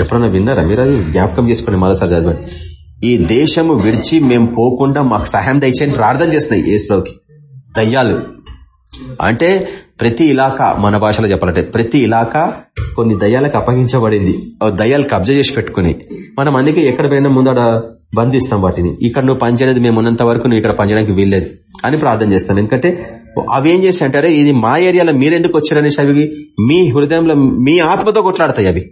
ఎప్పుడన్నా విన్నారా? మీరు అది జ్ఞాపకం చేసుకోండి మరోసారి చదవండి. ఈ దేశము విడిచి మేము పోకుండా మాకు సహాయం దయచేయని ప్రార్థన చేస్తున్నాయి ఏసులోకి దయ్యాలు. అంటే ప్రతి ఇలాకా మన భాషలో చెప్పాలంటే ప్రతి ఇలాకా కొన్ని దయ్యాలకు అప్పగించబడింది. ఆ దయ్యాలు కబ్జా చేసి పెట్టుకుని. మనం అందుకే ఎక్కడ పోయినా ముందడ బంధిస్తాం వాటిని. ఇక్కడ నువ్వు పనిచేయలేదు మేము ఉన్నంత వరకు నువ్వు ఇక్కడ పనిచేయడానికి వీల్లేదు అని ప్రార్థన చేస్తాను ఎందుకంటే అవి ఏం చేసి అంటారే? ఇది మా ఏరియాలో మీరెందుకు వచ్చారనేసి అవి మీ హృదయంలో మీ ఆత్మతో కొట్లాడతాయి అవి.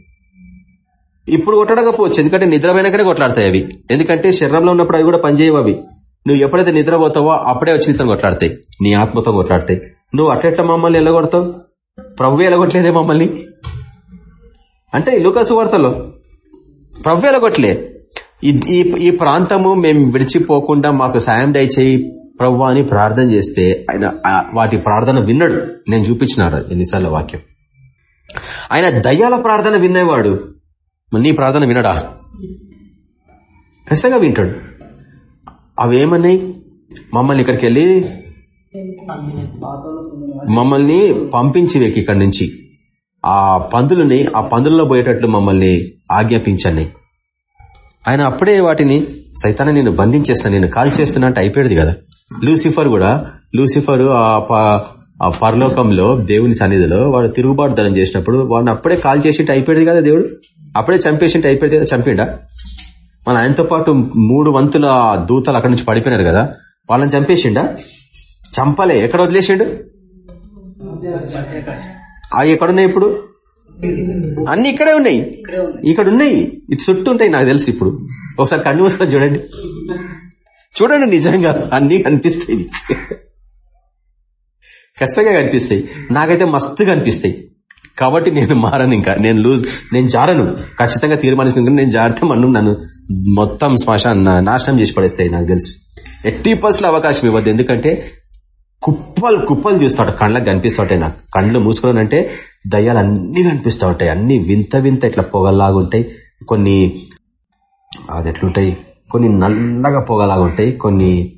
ఇప్పుడు కొట్టడకపోవచ్చు ఎందుకంటే నిద్రపోయినాకనే కొట్లాడతాయి అవి. ఎందుకంటే శరీరంలో ఉన్నప్పుడు అవి కూడా పనిచేయవు అవి. నువ్వు ఎప్పుడైతే నిద్రపోతావో అప్పుడే వచ్చి నీతో కొట్లాడతాయి నీ ఆత్మతో కొట్లాడతాయి నువ్వు అట్లెట్లా మమ్మల్ని ఎల్లగొడతావు ప్రభు ఎలగొట్టలేదే మమ్మల్ని? అంటే లూకాసు వార్తలో ప్రభు ఎలగొట్టలే. ఈ- ఈ ఈ ప్రాంతము మేము విడిచిపోకుండా మాకు సాయం దయచేయి ప్రభు అని ప్రార్థన చేస్తే ఆయన వాటి ప్రార్థన విన్నాడు. నేను చూపించినారు ఎన్నిసార్లు వాక్యం. ఆయన దయ్యాల ప్రార్థన వినేవాడు. నీ ప్రార్థన వినడా? ఖచ్చితంగా వింటాడు. అవేమన్నాయి? మమ్మల్ని ఇక్కడికి వెళ్ళి మమ్మల్ని పంపించి ఇక్కడి నుంచి. ఆ పందులని ఆ పందులలో పోయేటట్లు మమ్మల్ని ఆజ్ఞాపించండి. ఆయన అప్పుడే వాటిని సైతాన్ని నేను బంధించేస్తాను నేను కాల్ చేస్తున్నా అంటే అయిపోయేది కదా. లూసిఫర్ కూడా లూసిఫర్ ఆ ప- పరలోకంలో దేవుని సన్నిధిలో వాడు తిరుగుబాటుదనం చేసినప్పుడు వాడిని అప్పుడే కాల్ చేసి అయిపోయేది కదా దేవుడు? అప్పుడే చంపేసి అయిపోయేది కదా చంపిండా? మన ఆయనతో పాటు మూడు వంతుల దూతలు అక్కడి నుంచి పడిపోయినారు కదా వాళ్ళని చంపేసిండా? చంపలే. ఎక్కడ వదిలేసిండు? అవి ఎక్కడున్నాయి ఇప్పుడు? అన్ని ఇక్కడే ఉన్నాయి. ఇక్కడ ఉన్నాయి. ఇటు చుట్టూ ఉంటాయి నాకు తెలుసు ఇప్పుడు. ఒకసారి కన్ను మూసుకొని చూడండి. చూడండి నిజంగా అన్ని కనిపిస్తాయి. ఖచ్చితంగా కనిపిస్తాయి. నాకైతే మస్తు కనిపిస్తాయి కాబట్టి నేను మారను ఇంకా. నేను లూజ్ నేను జారను. ఖచ్చితంగా తీర్మానించుకుంటే నేను జారితే మన్ను నన్ను మొత్తం శ్మశాన నాశనం చేసి పడేస్తాయి నాకు తెలుసు. ఎట్టి పర్సెంట్ అవకాశం ఇవ్వద్దు. ఎందుకంటే కుప్పలు కుప్పలు చూస్తాడు కళ్ళకు కనిపిస్తూ ఉంటాయి నాకు. కళ్ళు మూసుకున్నానంటే దయ్యాలు అన్ని కనిపిస్తూ ఉంటాయి. అన్ని వింత వింత ఇట్లా పొగల్లాగా ఉంటాయి. కొన్ని అది ఎట్లుంటాయి? కొన్ని నల్లగా పొగలాగా ఉంటాయి. కొన్ని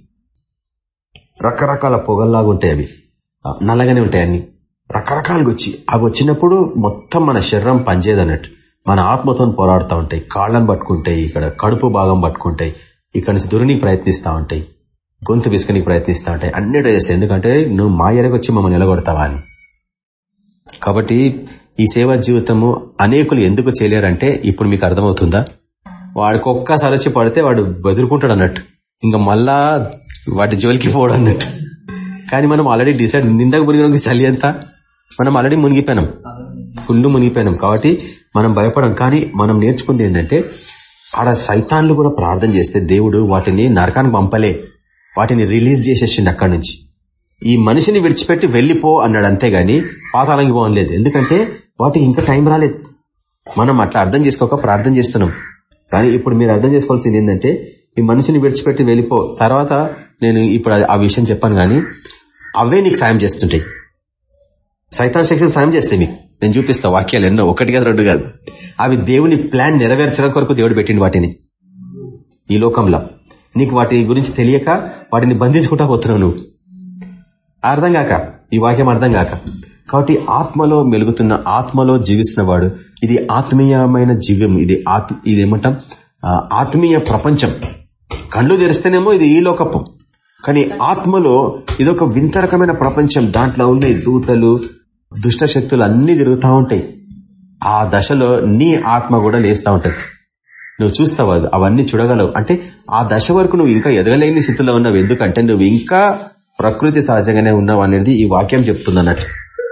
రకరకాల పొగల్లాగా ఉంటాయి అవి. నల్లగానే ఉంటాయి అన్ని. రకరకాలుగా వచ్చి అవి వచ్చినప్పుడు మొత్తం మన శరీరం పనిచేయదు అన్నట్టు. మన ఆత్మతో పోరాడుతూ ఉంటాయి. కాళ్ళను పట్టుకుంటాయి ఇక్కడ కడుపు భాగం పట్టుకుంటాయి ఇక్కడ నుంచి దురినికి ప్రయత్నిస్తూ ఉంటాయి గొంతు విసుకనికి ప్రయత్నిస్తూ ఉంటాయి. అన్ని చేస్తాయి. ఎందుకంటే నువ్వు మా ఎరగొచ్చి మమ్మల్ని నిలగొడతావా అని. కాబట్టి ఈ సేవా జీవితము అనేకులు ఎందుకు చేయలేరంటే ఇప్పుడు మీకు అర్థమవుతుందా? వాడికి ఒక్కసారి వచ్చి పడితే వాడు బెదురుకుంటాడు అన్నట్టు. ఇంకా మళ్ళా వాటి జోలికి పోవడం అన్నట్టు. కానీ మనం ఆల్రెడీ డిసైడ్ నిండకు మునిగిన చలి ఎంత? మనం ఆల్రెడీ మునిగిపోయినాం. ఫుల్ మునిగిపోయినాం. కాబట్టి మనం భయపడం. కానీ మనం నేర్చుకుంది ఏంటంటే ఆడ సైతాన్లు కూడా ప్రార్థన చేస్తే దేవుడు వాటిని నరకానికి పంపలే. వాటిని రిలీజ్ చేసేసిండు అక్కడి నుంచి. ఈ మనిషిని విడిచిపెట్టి వెళ్ళిపో అన్నాడు అంతేగాని పాతాళంకి పోవలేదు ఎందుకంటే వాటికి ఇంకా టైం రాలేదు. మనం అట్లా అర్థం చేసుకోక ప్రార్థన చేస్తున్నాం. కానీ ఇప్పుడు మీరు అర్థం చేసుకోవాల్సింది ఏంటంటే ఈ మనిషిని విడిచిపెట్టి వెళ్ళిపో. తర్వాత నేను ఇప్పుడు ఆ విషయం చెప్పాను కానీ అవే నీకు సాయం చేస్తుంటాయి. సైతాన్ శక్తిని సాయం చేస్తే మీకు. నేను చూపిస్తా వాక్యాలు ఎన్నో ఒకటి కాదు రెండు కాదు. అవి దేవుని ప్లాన్ నెరవేర్చడం కొరకు దేవుడు పెట్టింది వాటిని. ఈ లోకంలో. నీకు వాటి గురించి తెలియక వాటిని బంధించుకుంటా పోతున్నావు నువ్వు. అర్థం కాక ఈ వాక్యం అర్థం కాక. కాబట్టి ఆత్మలో మెలుగుతున్న ఆత్మలో జీవిస్తున్న వాడు ఇది ఆత్మీయమైన జీవం ఇది ఆత్మ ఇది ఏమంటాం? ఆత్మీయ ప్రపంచం. కళ్ళు తెరిస్తేనేమో ఇది ఈ లోకపు. కానీ ఆత్మలో ఇదొక వింత రకమైన ప్రపంచం. దాంట్లో ఉండే దూతలు దుష్ట శక్తులు అన్ని తిరుగుతూ ఉంటాయి. ఆ దశలో నీ ఆత్మ కూడా లేస్తూ ఉంటుంది. నువ్వు చూస్తావు? అవన్నీ చూడగలవు. అంటే ఆ దశ వరకు నువ్వు ఇంకా ఎదగలేని స్థితిలో ఉన్నావు. ఎందుకంటే నువ్వు ఇంకా ప్రకృతి సహజంగానే ఉన్నావు అనేది ఈ వాక్యం చెప్తుంది అన్నట్టు.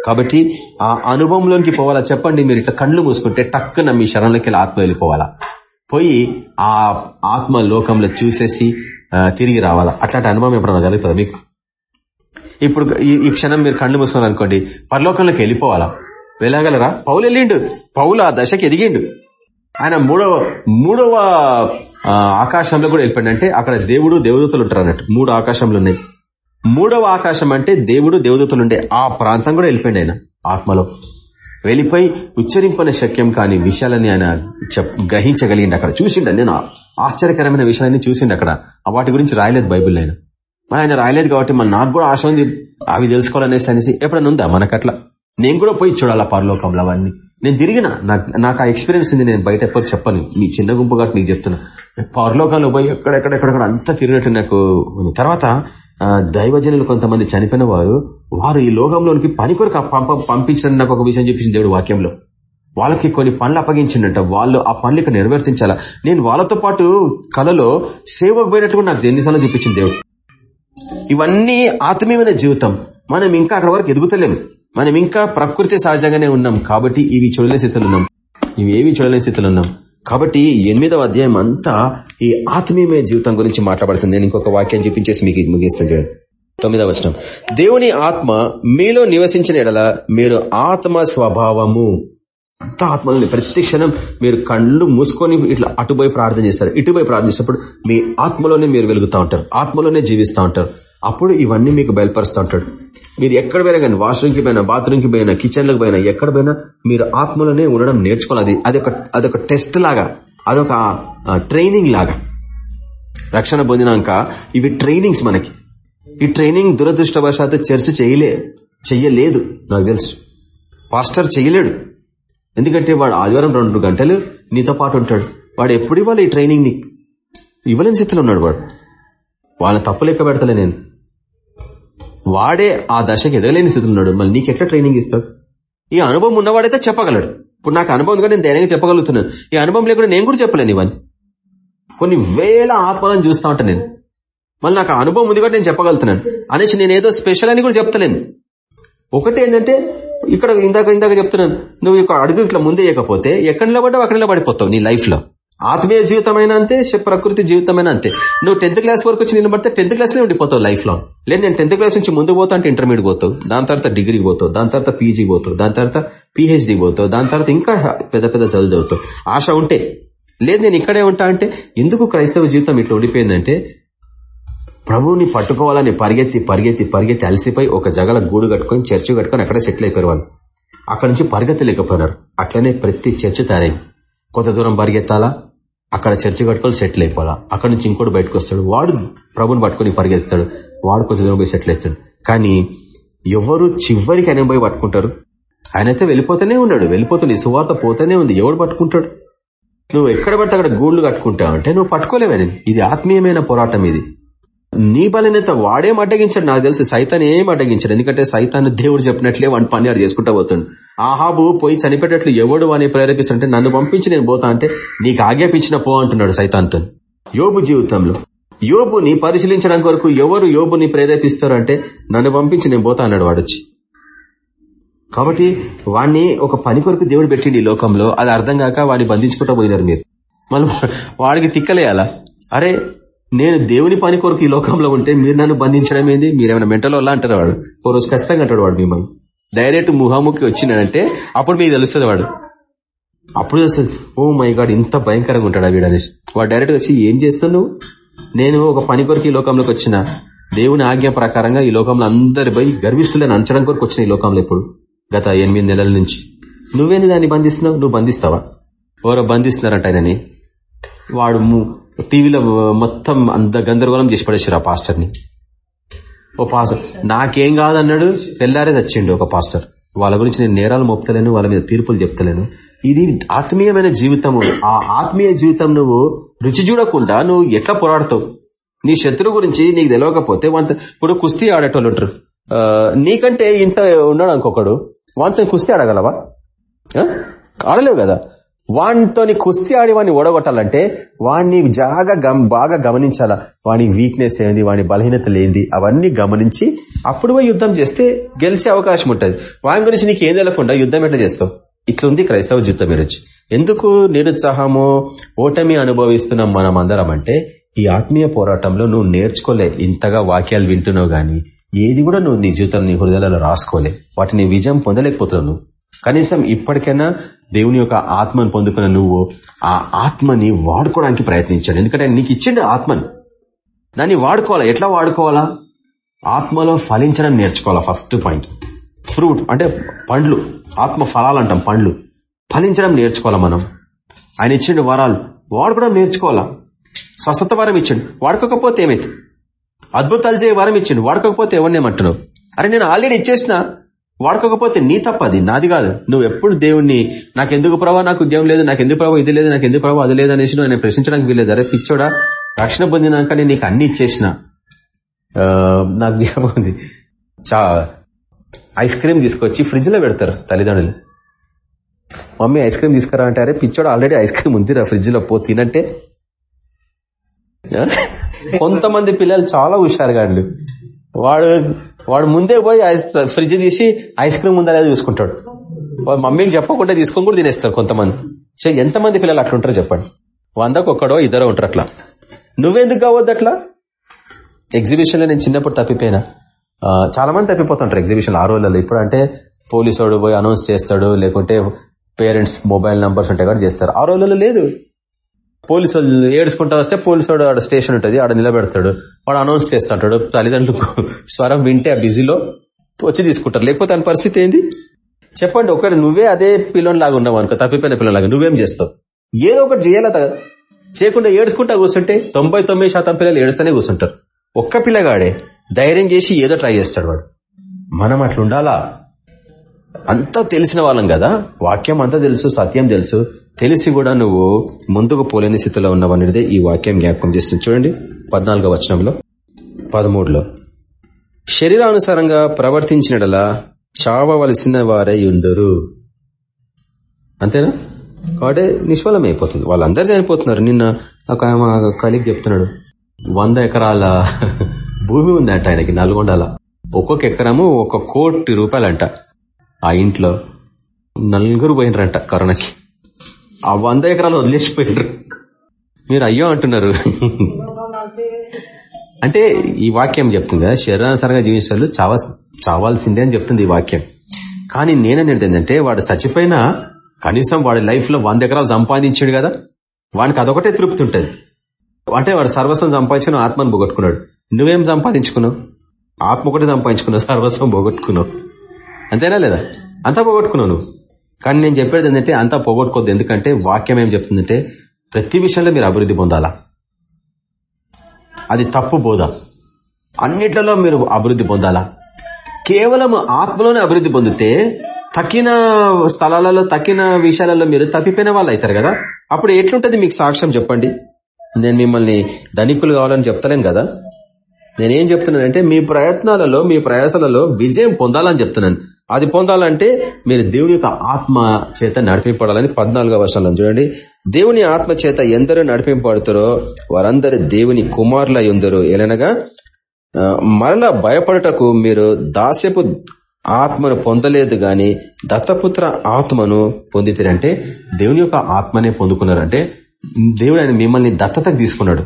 కాబట్టి ఆ అనుభవంలోనికి పోవాలా? చెప్పండి మీరు ఇట్లా కళ్ళు మూసుకుంటే టక్కున మీ శరణంలోకి వెళ్ళి ఆత్మ వెళ్ళిపోవాలా? పోయి ఆ ఆత్మ లోకంలో చూసేసి తిరిగి రావాలా? అట్లాంటి అనుభవం ఎప్పుడన్నా కలుగుతుంది మీకు? ఇప్పుడు ఈ- క్షణం మీరు కళ్ళు మూసుకున్నారు అనుకోండి పరలోకంలోకి వెళ్ళిపోవాలా? వెళ్ళగలరా? పౌలు వెళ్ళిండు. పౌలు ఆ దశకి ఎదిగిండు. ఆయన మూడవ మూడవ ఆకాశంలో కూడా వెళ్ళిపోయింది అంటే అక్కడ దేవుడు దేవదూతలు ఉంటారు అన్నట్టు. మూడు ఆకాశంలు ఉన్నాయి. మూడవ ఆకాశం అంటే దేవుడు దేవదూతలు ఉండే ఆ ప్రాంతం కూడా వెళ్ళిపోయింది ఆయన ఆత్మలో. వెళ్ళిపోయి ఉచ్చరింపన శక్యం కాని విషయాలని ఆయన గ్రహించగలిగిండు అక్కడ. చూసిండు నేను ఆశ్చర్యకరమైన విషయాలన్నీ చూసిండు అక్కడ. వాటి గురించి రాయలేదు బైబిల్ ఆయన. ఆయన రాయలేదు కాబట్టి మన నాకు కూడా ఆశ ఉంది. అవి తెలుసుకోవాలనేసి అనేసి ఎప్పుడైనా ఉందా మనకట్లా? నేను కూడా పోయి చూడాలా పరలోకంలో అవన్నీ. నేను తిరిగిన నాకు ఆ ఎక్స్పీరియన్స్ ఉంది నేను బయట ఎప్పుడు చెప్పను. మీ చిన్న గుంపు కాబట్టి మీకు చెప్తున్నా. పరలోకంలో పోయి ఎక్కడెక్కడెక్కడ అంతా తిరిగినట్టు నాకు తర్వాత దైవజనులు కొంతమంది చనిపోయిన వారు వారు ఈ లోకంలోనికి పని కొరకు పంప పంపించని నాకు ఒక విషయం చెప్పింది దేవుడు వాక్యంలో. వాళ్ళకి కొన్ని పనులు అప్పగించిండట. వాళ్ళు ఆ పనులు ఇక్కడ నెరవేర్తించాలా నేను వాళ్ళతో పాటు కలలో సేవకు పోయినట్టు నాకు ఎన్నిసార్లు చూపించింది దేవుడు. ఇవన్నీ ఆత్మీయమైన జీవితం. మనం ఇంకా అక్కడ వరకు ఎదుగుతలేం. మనం ఇంకా ప్రకృతి సహజంగానే ఉన్నాం. కాబట్టి ఇవి చూడలేని స్థితిలో ఉన్నాం. ఇవి ఏవి చూడలేని స్థితిలో ఉన్నాం. కాబట్టి ఎనిమిదవ అధ్యాయం అంతా ఈ ఆత్మీయమైన జీవితం గురించి మాట్లాడుతుంది. నేను ఇంకొక వాక్యం చూపించేసి మీకు ఇది ముగిస్తాను. చూడండి తొమ్మిదవ వచనం. దేవుని ఆత్మ మీలో నివసించిన ఎడల మీరు ఆత్మ స్వభావము. అంత ఆత్మలోని. ప్రతి క్షణం మీరు కళ్ళు మూసుకొని ఇట్లా అటుపోయి ప్రార్థన చేస్తారు. ఇటుపోయి ప్రార్థన చేసినప్పుడు మీ ఆత్మలోనే మీరు వెలుగుతూ ఉంటారు. ఆత్మలోనే జీవిస్తూ ఉంటారు. అప్పుడు ఇవన్నీ మీకు బయలుపరుస్తూ ఉంటాడు మీరు ఎక్కడ పోయినా కానీ వాష్రూమ్కి పోయినా బాత్రూమ్కి పోయినా కిచెన్లకు పోయినా ఎక్కడ పోయినా మీరు ఆత్మలోనే ఉండడం నేర్చుకోవాలి. అది అదొక అదొక టెస్ట్ లాగా. అదొక ట్రైనింగ్ లాగా. రక్షణ పొందినాక ఇవి ట్రైనింగ్స్ మనకి. ఈ ట్రైనింగ్ దురదృష్టవశాత్తు చర్చ చేయలే చెయ్యలేదు. నాకు తెలుసు. పాస్టర్ చేయలేడు. ఎందుకంటే వాడు ఆదివారం రెండు గంటలు నీతో పాటు ఉంటాడు. వాడు ఎప్పుడు ఇవ్వాలి ఈ ట్రైనింగ్ని? ఇవ్వలేని స్థితిలో ఉన్నాడు వాడు. వాళ్ళని తప్పు లెక్క పెడతలే నేను. వాడే ఆ దశకి ఎదగలేని స్థితిలో ఉన్నాడు. మళ్ళీ నీకు ఎట్లా ట్రైనింగ్ ఇస్తాడు ఈ అనుభవం ఉన్నవాడైతే చెప్పగలడు. ఇప్పుడు నాకు అనుభవం కూడా నేను ధైర్యంగా చెప్పగలుగుతున్నాను? ఈ అనుభవం లేకుండా నేను కూడా చెప్పలేను ఇవన్నీ. కొన్ని వేల ఆత్మలను చూస్తా ఉంటాను నేను. మళ్ళీ నాకు అనుభవం ఉంది కూడా నేను చెప్పగలుగుతున్నాను. అనేసి నేను ఏదో స్పెషల్ అని కూడా చెప్తలేను. ఒకటి ఏంటంటే ఇక్కడ ఇందాక ఇందాక చెప్తున్నాను. నువ్వు ఇక్కడ అడుగు ఇట్లా ముందేయకపోతే ఎక్కడ నిలబడ్డావు అక్కడ నిలబడిపోతావు నీ లైఫ్లో ఆత్మీయ జీవితమైన అంతే ప్రకృతి జీవితమైన అంతే. నువ్వు టెన్త్ క్లాస్ వరకు వచ్చి నిలబడితే టెన్త్ క్లాస్లో ఉండిపోతావు లైఫ్లో లేదు నేను టెన్త్ క్లాస్ నుంచి ముందు పోతా అంటే ఇంటర్మీడియట్ పోతావు. దాని తర్వాత డిగ్రీ పోతావు. దాని తర్వాత పీజీ పోతావు. దాని తర్వాత పిహెచ్డి పోతావు. దాని తర్వాత ఇంకా పెద్ద పెద్ద చదువు చదువుతావు. ఆశ ఉంటే. లేదు నేను ఇక్కడే ఉంటా అంటే ఎందుకు క్రైస్తవ జీవితం ఇట్లా ఉండిపోయిందంటే ప్రభువుని పట్టుకోవాలని పరిగెత్తి పరిగెత్తి పరిగెత్తి అలసిపోయి ఒక జగల గూడు కట్టుకొని చర్చి కట్టుకొని అక్కడే సెటిల్ అయిపోయారు వాళ్ళు అక్కడ నుంచి పరిగెత్తలేకపోయినారు అట్లనే ప్రతి చర్చి తయారైంది. కొంత దూరం పరిగెత్తాలా? అక్కడ చర్చి కట్టుకొని సెటిల్ అయిపోవాలా? అక్కడ నుంచి ఇంకోటి బయటకు వస్తాడు. వాడు ప్రభుని పట్టుకొని పరిగెత్తాడు వాడు కొంత దూరం పోయి సెటిల్ అవుతాడు. కానీ ఎవరు చివరికి ఆయన పోయి పట్టుకుంటారు? ఆయనైతే వెళ్ళిపోతూనే ఉన్నాడు. వెళ్ళిపోతుంది సువార్త పోతూనే ఉంది. ఎవడు పట్టుకుంటాడు? నువ్వు ఎక్కడ పడితే అక్కడ గూళ్ళు కట్టుకుంటావు అంటే నువ్వు పట్టుకోలేవని ఇది ఆత్మీయమైన పోరాటం ఇది. నీ బలనేత వాడేం అడ్డగించాడు నాకు తెలిసి సైతాన్ ఏం అడ్డగించాడు ఎందుకంటే సైతాన్ దేవుడు చెప్పినట్లే వాడి పని ఆడు చేసుకుంటా పోతుండు. ఆహాబు పోయి చనిపెట్టట్లు ఎవడు వాని ప్రేరేపిస్తుంటే నన్ను పంపించి నేను పోతా అంటే నీకు ఆజ్ఞాపించిన పో అంటున్నాడు సైతాన్తో. యోబు జీవితంలో. యోబుని పరిశీలించడానికి వరకు ఎవరు యోబుని ప్రేరేపిస్తారు అంటే నన్ను పంపించి నేను పోతా అన్నాడు వాడొచ్చి. కాబట్టి వాడిని ఒక పని కొరకు దేవుడు పెట్టిండి ఈ లోకంలో. అది అర్థం కాక వాడిని బంధించుకుంటా పోయినారు మీరు. మళ్ళీ వాడికి తిక్కలేయాలా? అరే నేను దేవుని పని కొరకు ఈ లోకంలో ఉంటే మీరు నన్ను బంధించడం ఏంది? మీరేమైనా మెంటల్ అంటారు వాడు? ఓ రోజు ఖచ్చితంగా అంటాడు వాడు మిమ్మల్ని. డైరెక్ట్ ముఖాముఖి వచ్చినాడంటే అప్పుడు మీకు తెలుస్తుంది వాడు. అప్పుడు తెలుస్తుంది ఓ మై గాడ్ ఇంత భయంకరంగా ఉంటాడు వీడు? అనేసి. వాడు డైరెక్ట్ వచ్చి ఏం చేస్తావు నేను ఒక పని కొరకు ఈ లోకంలోకి వచ్చిన. దేవుని ఆజ్ఞ ప్రకారంగా ఈ లోకంలో అందరి పోయి గర్విష్ఠులను అంచడం కొరకు వచ్చిన ఈ లోకంలో ఇప్పుడు గత ఎనిమిది నెలల నుంచి. నువ్వేంది దాన్ని బంధిస్తున్నావు? నువ్వు బంధిస్తావా? ఎవరో బంధిస్తున్నారంట ఆయనని. వాడు ము- టీవీలో మొత్తం అంత గందరగోళం చేసి పడేసారు ఆ పాస్టర్ని. ఓ పాస్టర్ నాకేం కాదన్నాడు? తెల్లారే చచ్చిండు ఒక పాస్టర్. వాళ్ళ గురించి నేను నేరాలు మోపుతలేను వాళ్ళ మీద తీర్పులు చెప్తలేను. ఇది ఆత్మీయమైన జీవితము ఆ ఆత్మీయ జీవితం నువ్వు రుచి చూడకుండా నువ్వు ఎట్లా పోరాడతావు? నీ శత్రువు గురించి నీకు తెలియకపోతే వంత ఇప్పుడు కుస్తీ ఆడేటోళ్ళు ఉంటారు. నీకంటే ఇంత ఉన్నాడు అనుకోకడు వాంతో కుస్తీ ఆడగలవా? ఆడలేవు కదా? వానితో కుస్తీ ఆడి వాడిని ఓడగొట్టాలంటే వాడిని జాగా గమ్ బాగా గమనించాలా? వాని వీక్నెస్ ఏంది? వాని బలహీనత లేనిది అవన్నీ గమనించి అప్పుడు యుద్ధం చేస్తే గెలిచే అవకాశం ఉంటుంది. వాని గురించి నీకు ఏం తెలకుండా యుద్ధం ఎట్లా చేస్తావు? ఇట్లుంది క్రైస్తవ జీవితం గురించి ఎందుకు నిరుత్సాహము ఓటమి అనుభవిస్తున్నాం మనం అందరం అంటే ఈ ఆత్మీయ పోరాటంలో నువ్వు నేర్చుకోలే ఇంతగా వాక్యాలు వింటున్నావు గాని ఏది కూడా నువ్వు నీ జీవితం నీ హృదయాలలో రాసుకోలే. వాటిని విజయం పొందలేకపోతున్నావు నువ్వు. కనీసం ఇప్పటికైనా దేవుని యొక్క ఆత్మను పొందుకున్న నువ్వు ఆ ఆత్మని వాడుకోవడానికి ప్రయత్నించాడు. ఎందుకంటే నీకు ఇచ్చిండు ఆత్మని. దాన్ని వాడుకోవాలా? ఎట్లా వాడుకోవాలా? ఆత్మలో ఫలించడం నేర్చుకోవాలా? First point. ఫ్రూట్ అంటే పండ్లు. ఆత్మ ఫలాలు అంటాం పండ్లు. ఫలించడం నేర్చుకోవాలా మనం? ఆయన ఇచ్చిండు వరాలు. వాడుకోవడం నేర్చుకోవాలా? స్వస్థత వరం ఇచ్చిండు. వాడుకోకపోతే ఏమైతే అద్భుతాలు చేయ వరం ఇచ్చిండు. వాడుకోకపోతే ఎవరినేమంటున్నావు అరే నేను ఆల్రెడీ ఇచ్చేసిన వాడుకోకపోతే నీ తప్పది నాది కాదు. నువ్వు ఎప్పుడు దేవుణ్ణి నాకెందుకు ప్రభావ నాకు ఉద్యోగం లేదు నాకు ఎందుకు ప్రభావ ఇది లేదు నాకు ఎందుకు ప్రభావ అది లేదు అనేసి నేను ప్రశ్నించడానికి వీలేదు అరే పిచ్చోడా రక్షణ పొందినాక నేను నీకు అన్ని ఇచ్చేసిన. నాకు జ్ఞాపకం ఉంది. చా ఐస్ క్రీమ్ తీసుకొచ్చి ఫ్రిడ్జ్లో పెడతారు తల్లిదండ్రులు. మమ్మీ ఐస్ క్రీమ్ తీసుకురా అంటే అరే పిచ్చోడు ఆల్రెడీ ఐస్ క్రీమ్ ఉందిరా ఫ్రిడ్జ్లో పో తినంటే. కొంతమంది పిల్లలు చాలా హుషారుగాండ్లు వాడు వాడు ముందే పోయి ఐస్ ఫ్రిడ్జ్ తీసి ఐస్ క్రీమ్ ఉందా లేదా చూసుకుంటాడు వాడు మమ్మీకి చెప్పకుండా తీసుకొని కూడా తినేస్తారు కొంతమంది. సో ఎంతమంది పిల్లలు అట్లుంటారు చెప్పండి. వందకు ఒక్కడో ఇద్దరో ఉంటారు అట్లా. నువ్వెందుకు కావద్దు అట్లా? ఎగ్జిబిషన్లో నేను చిన్నప్పుడు తప్పిపోయినా. చాలా మంది తప్పిపోతుంటారు ఎగ్జిబిషన్ ఆ రోజులలో. ఇప్పుడు అంటే పోలీసు వాడు పోయి అనౌన్స్ చేస్తాడు లేకుంటే పేరెంట్స్ మొబైల్ నంబర్స్ ఉంటాయి కూడా చేస్తారు. ఆ రోజులలో లేదు. పోలీసు వాళ్ళు ఏడుచుకుంటా వస్తే పోలీసు వాడు ఆడ స్టేషన్ ఉంటుంది ఆడ నిలబెడతాడు. వాడు అనౌన్స్ చేస్తుంటాడు తల్లిదండ్రులకు స్వరం వింటే ఆ బిజీలో వచ్చి తీసుకుంటారు. లేకపోతే దాని పరిస్థితి ఏంది? చెప్పండి ఒకటి నువ్వే అదే పిల్లని లాగా ఉన్నావు అనుకో తప్పిపోయిన పిల్లలాగా నువ్వేం చేస్తావు? ఏదో ఒకటి చేయాలి చేయకుండా ఏడుచుకుంటా కూర్చుంటే తొంభై తొమ్మిది శాతం పిల్లలు ఏడుస్తూనే కూర్చుంటారు. ఒక్క పిల్లగాడే ధైర్యం చేసి ఏదో ట్రై చేస్తాడు వాడు. మనం అట్లా ఉండాలా అంతా తెలిసిన వాళ్ళం కదా. వాక్యం అంతా తెలుసు సత్యం తెలుసు. తెలిసి కూడా నువ్వు ముందుకు పోలేని స్థితిలో ఉన్నావనేది ఈ వాక్యం జ్ఞాపకం చేస్తుంది. చూడండి పద్నాలుగో వచనంలో పదమూడులో. శరీరానుసారంగా ప్రవర్తించినడలా చావవలసిన వారై ఉందరు అంతేనా? కాబట్టి నిష్ఫలం అయిపోతుంది. వాళ్ళందరూ చనిపోతున్నారు. నిన్న ఒక కలిగి చెప్తున్నాడు వంద ఎకరాల భూమి ఉందంట ఆయనకి నల్గొండల. ఒక్కొక్క ఎకరము ఒక కోటి రూపాయలంట. ఆ ఇంట్లో నలుగురు పోయినరంట కరోనాకి. ఆ వంద ఎకరాలు వదిలేసిపోయారు మీరు అయ్యో అంటున్నారు. అంటే ఈ వాక్యం చెప్తుంది కదా శరీరానుసారంగా జీవించాలి చావ చావాల్సిందే అని చెప్తుంది ఈ వాక్యం. కానీ నేననేది ఏంటంటే వాడు చచ్చిపోయినా కనీసం వాడి లైఫ్లో వంద ఎకరాలు సంపాదించాడు కదా వానికి అదొకటే తృప్తి ఉంటుంది అంటే వాడు సర్వస్వం సంపాదించుకుని ఆత్మను పోగొట్టుకున్నాడు. నువ్వేం సంపాదించుకున్నావు? ఆత్మ ఒకటి సంపాదించుకున్నావు సర్వస్వం పోగొట్టుకున్నావు. అంతేనా లేదా? అంతా పోగొట్టుకున్నావు నువ్వు. కానీ నేను చెప్పేది ఏంటంటే అంతా పోగొట్టుకోవద్దు. ఎందుకంటే వాక్యం ఏం చెప్తుందంటే ప్రతి విషయంలో మీరు అభివృద్ధి పొందాలా? అది తప్పు బోధ. అన్నిట్లలో మీరు అభివృద్ధి పొందాలా? కేవలం ఆత్మలోనే అభివృద్ధి పొందితే తక్కిన స్థలాలలో తక్కిన విషయాలలో మీరు తప్పిపోయిన వాళ్ళు అవుతారు కదా? అప్పుడు ఎట్లుంటది మీకు సాక్ష్యం చెప్పండి? నేను మిమ్మల్ని ధనికులు కావాలని చెప్తలేను కదా? నేనేం చెప్తున్నానంటే మీ ప్రయత్నాలలో మీ ప్రయాసాలలో విజయం పొందాలని చెప్తున్నాను. అది పొందాలంటే మీరు దేవుని యొక్క ఆత్మ చేత నడిపింపడాలని పద్నాలుగో వర్షాలను చూడండి. దేవుని ఆత్మ చేత ఎందరూ నడిపింపబడతారో వారందరూ దేవుని కుమారుల ఎందరు ఎలనగా మరలా మరల భయపడటకు మీరు దాస్యపు ఆత్మను పొందలేదు గాని దత్తపుత్ర ఆత్మను పొందితేరంటే దేవుని యొక్క ఆత్మనే పొందుకున్నారంటే దేవుడు ఆయన మిమ్మల్ని దత్తతకు తీసుకున్నాడు.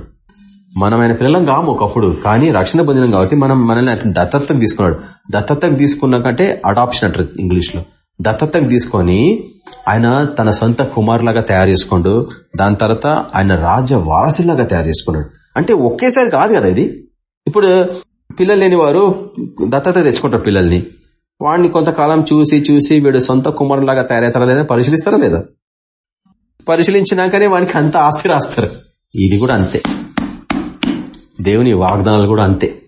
మనం ఆయన పిల్లలం కాము ఒకప్పుడు కానీ రక్షణ పొందినం కాబట్టి మనం మనల్ని ఆయన దత్తతకు తీసుకున్నాడు. దత్తతకు తీసుకున్నాకంటే అడాప్షన్ అంటారు ఇంగ్లీష్లో దత్తతకు తీసుకొని ఆయన తన సొంత కుమారులాగా తయారు చేసుకోండు దాని తర్వాత ఆయన రాజ్య వారసులాగా తయారు చేసుకున్నాడు. అంటే ఒకేసారి కాదు కదా ఇది. ఇప్పుడు పిల్లలు లేని వారు దత్తత తెచ్చుకుంటారు పిల్లల్ని. వాడిని కొంతకాలం చూసి చూసి వీడు సొంత కుమారులాగా తయారవుతారా లేదా పరిశీలిస్తారా లేదా? పరిశీలించినాకనే వానికి అంత ఆస్తి రాస్తారు. ఇది కూడా అంతే. దేవుని వాగ్దానాలు కూడా అంతే.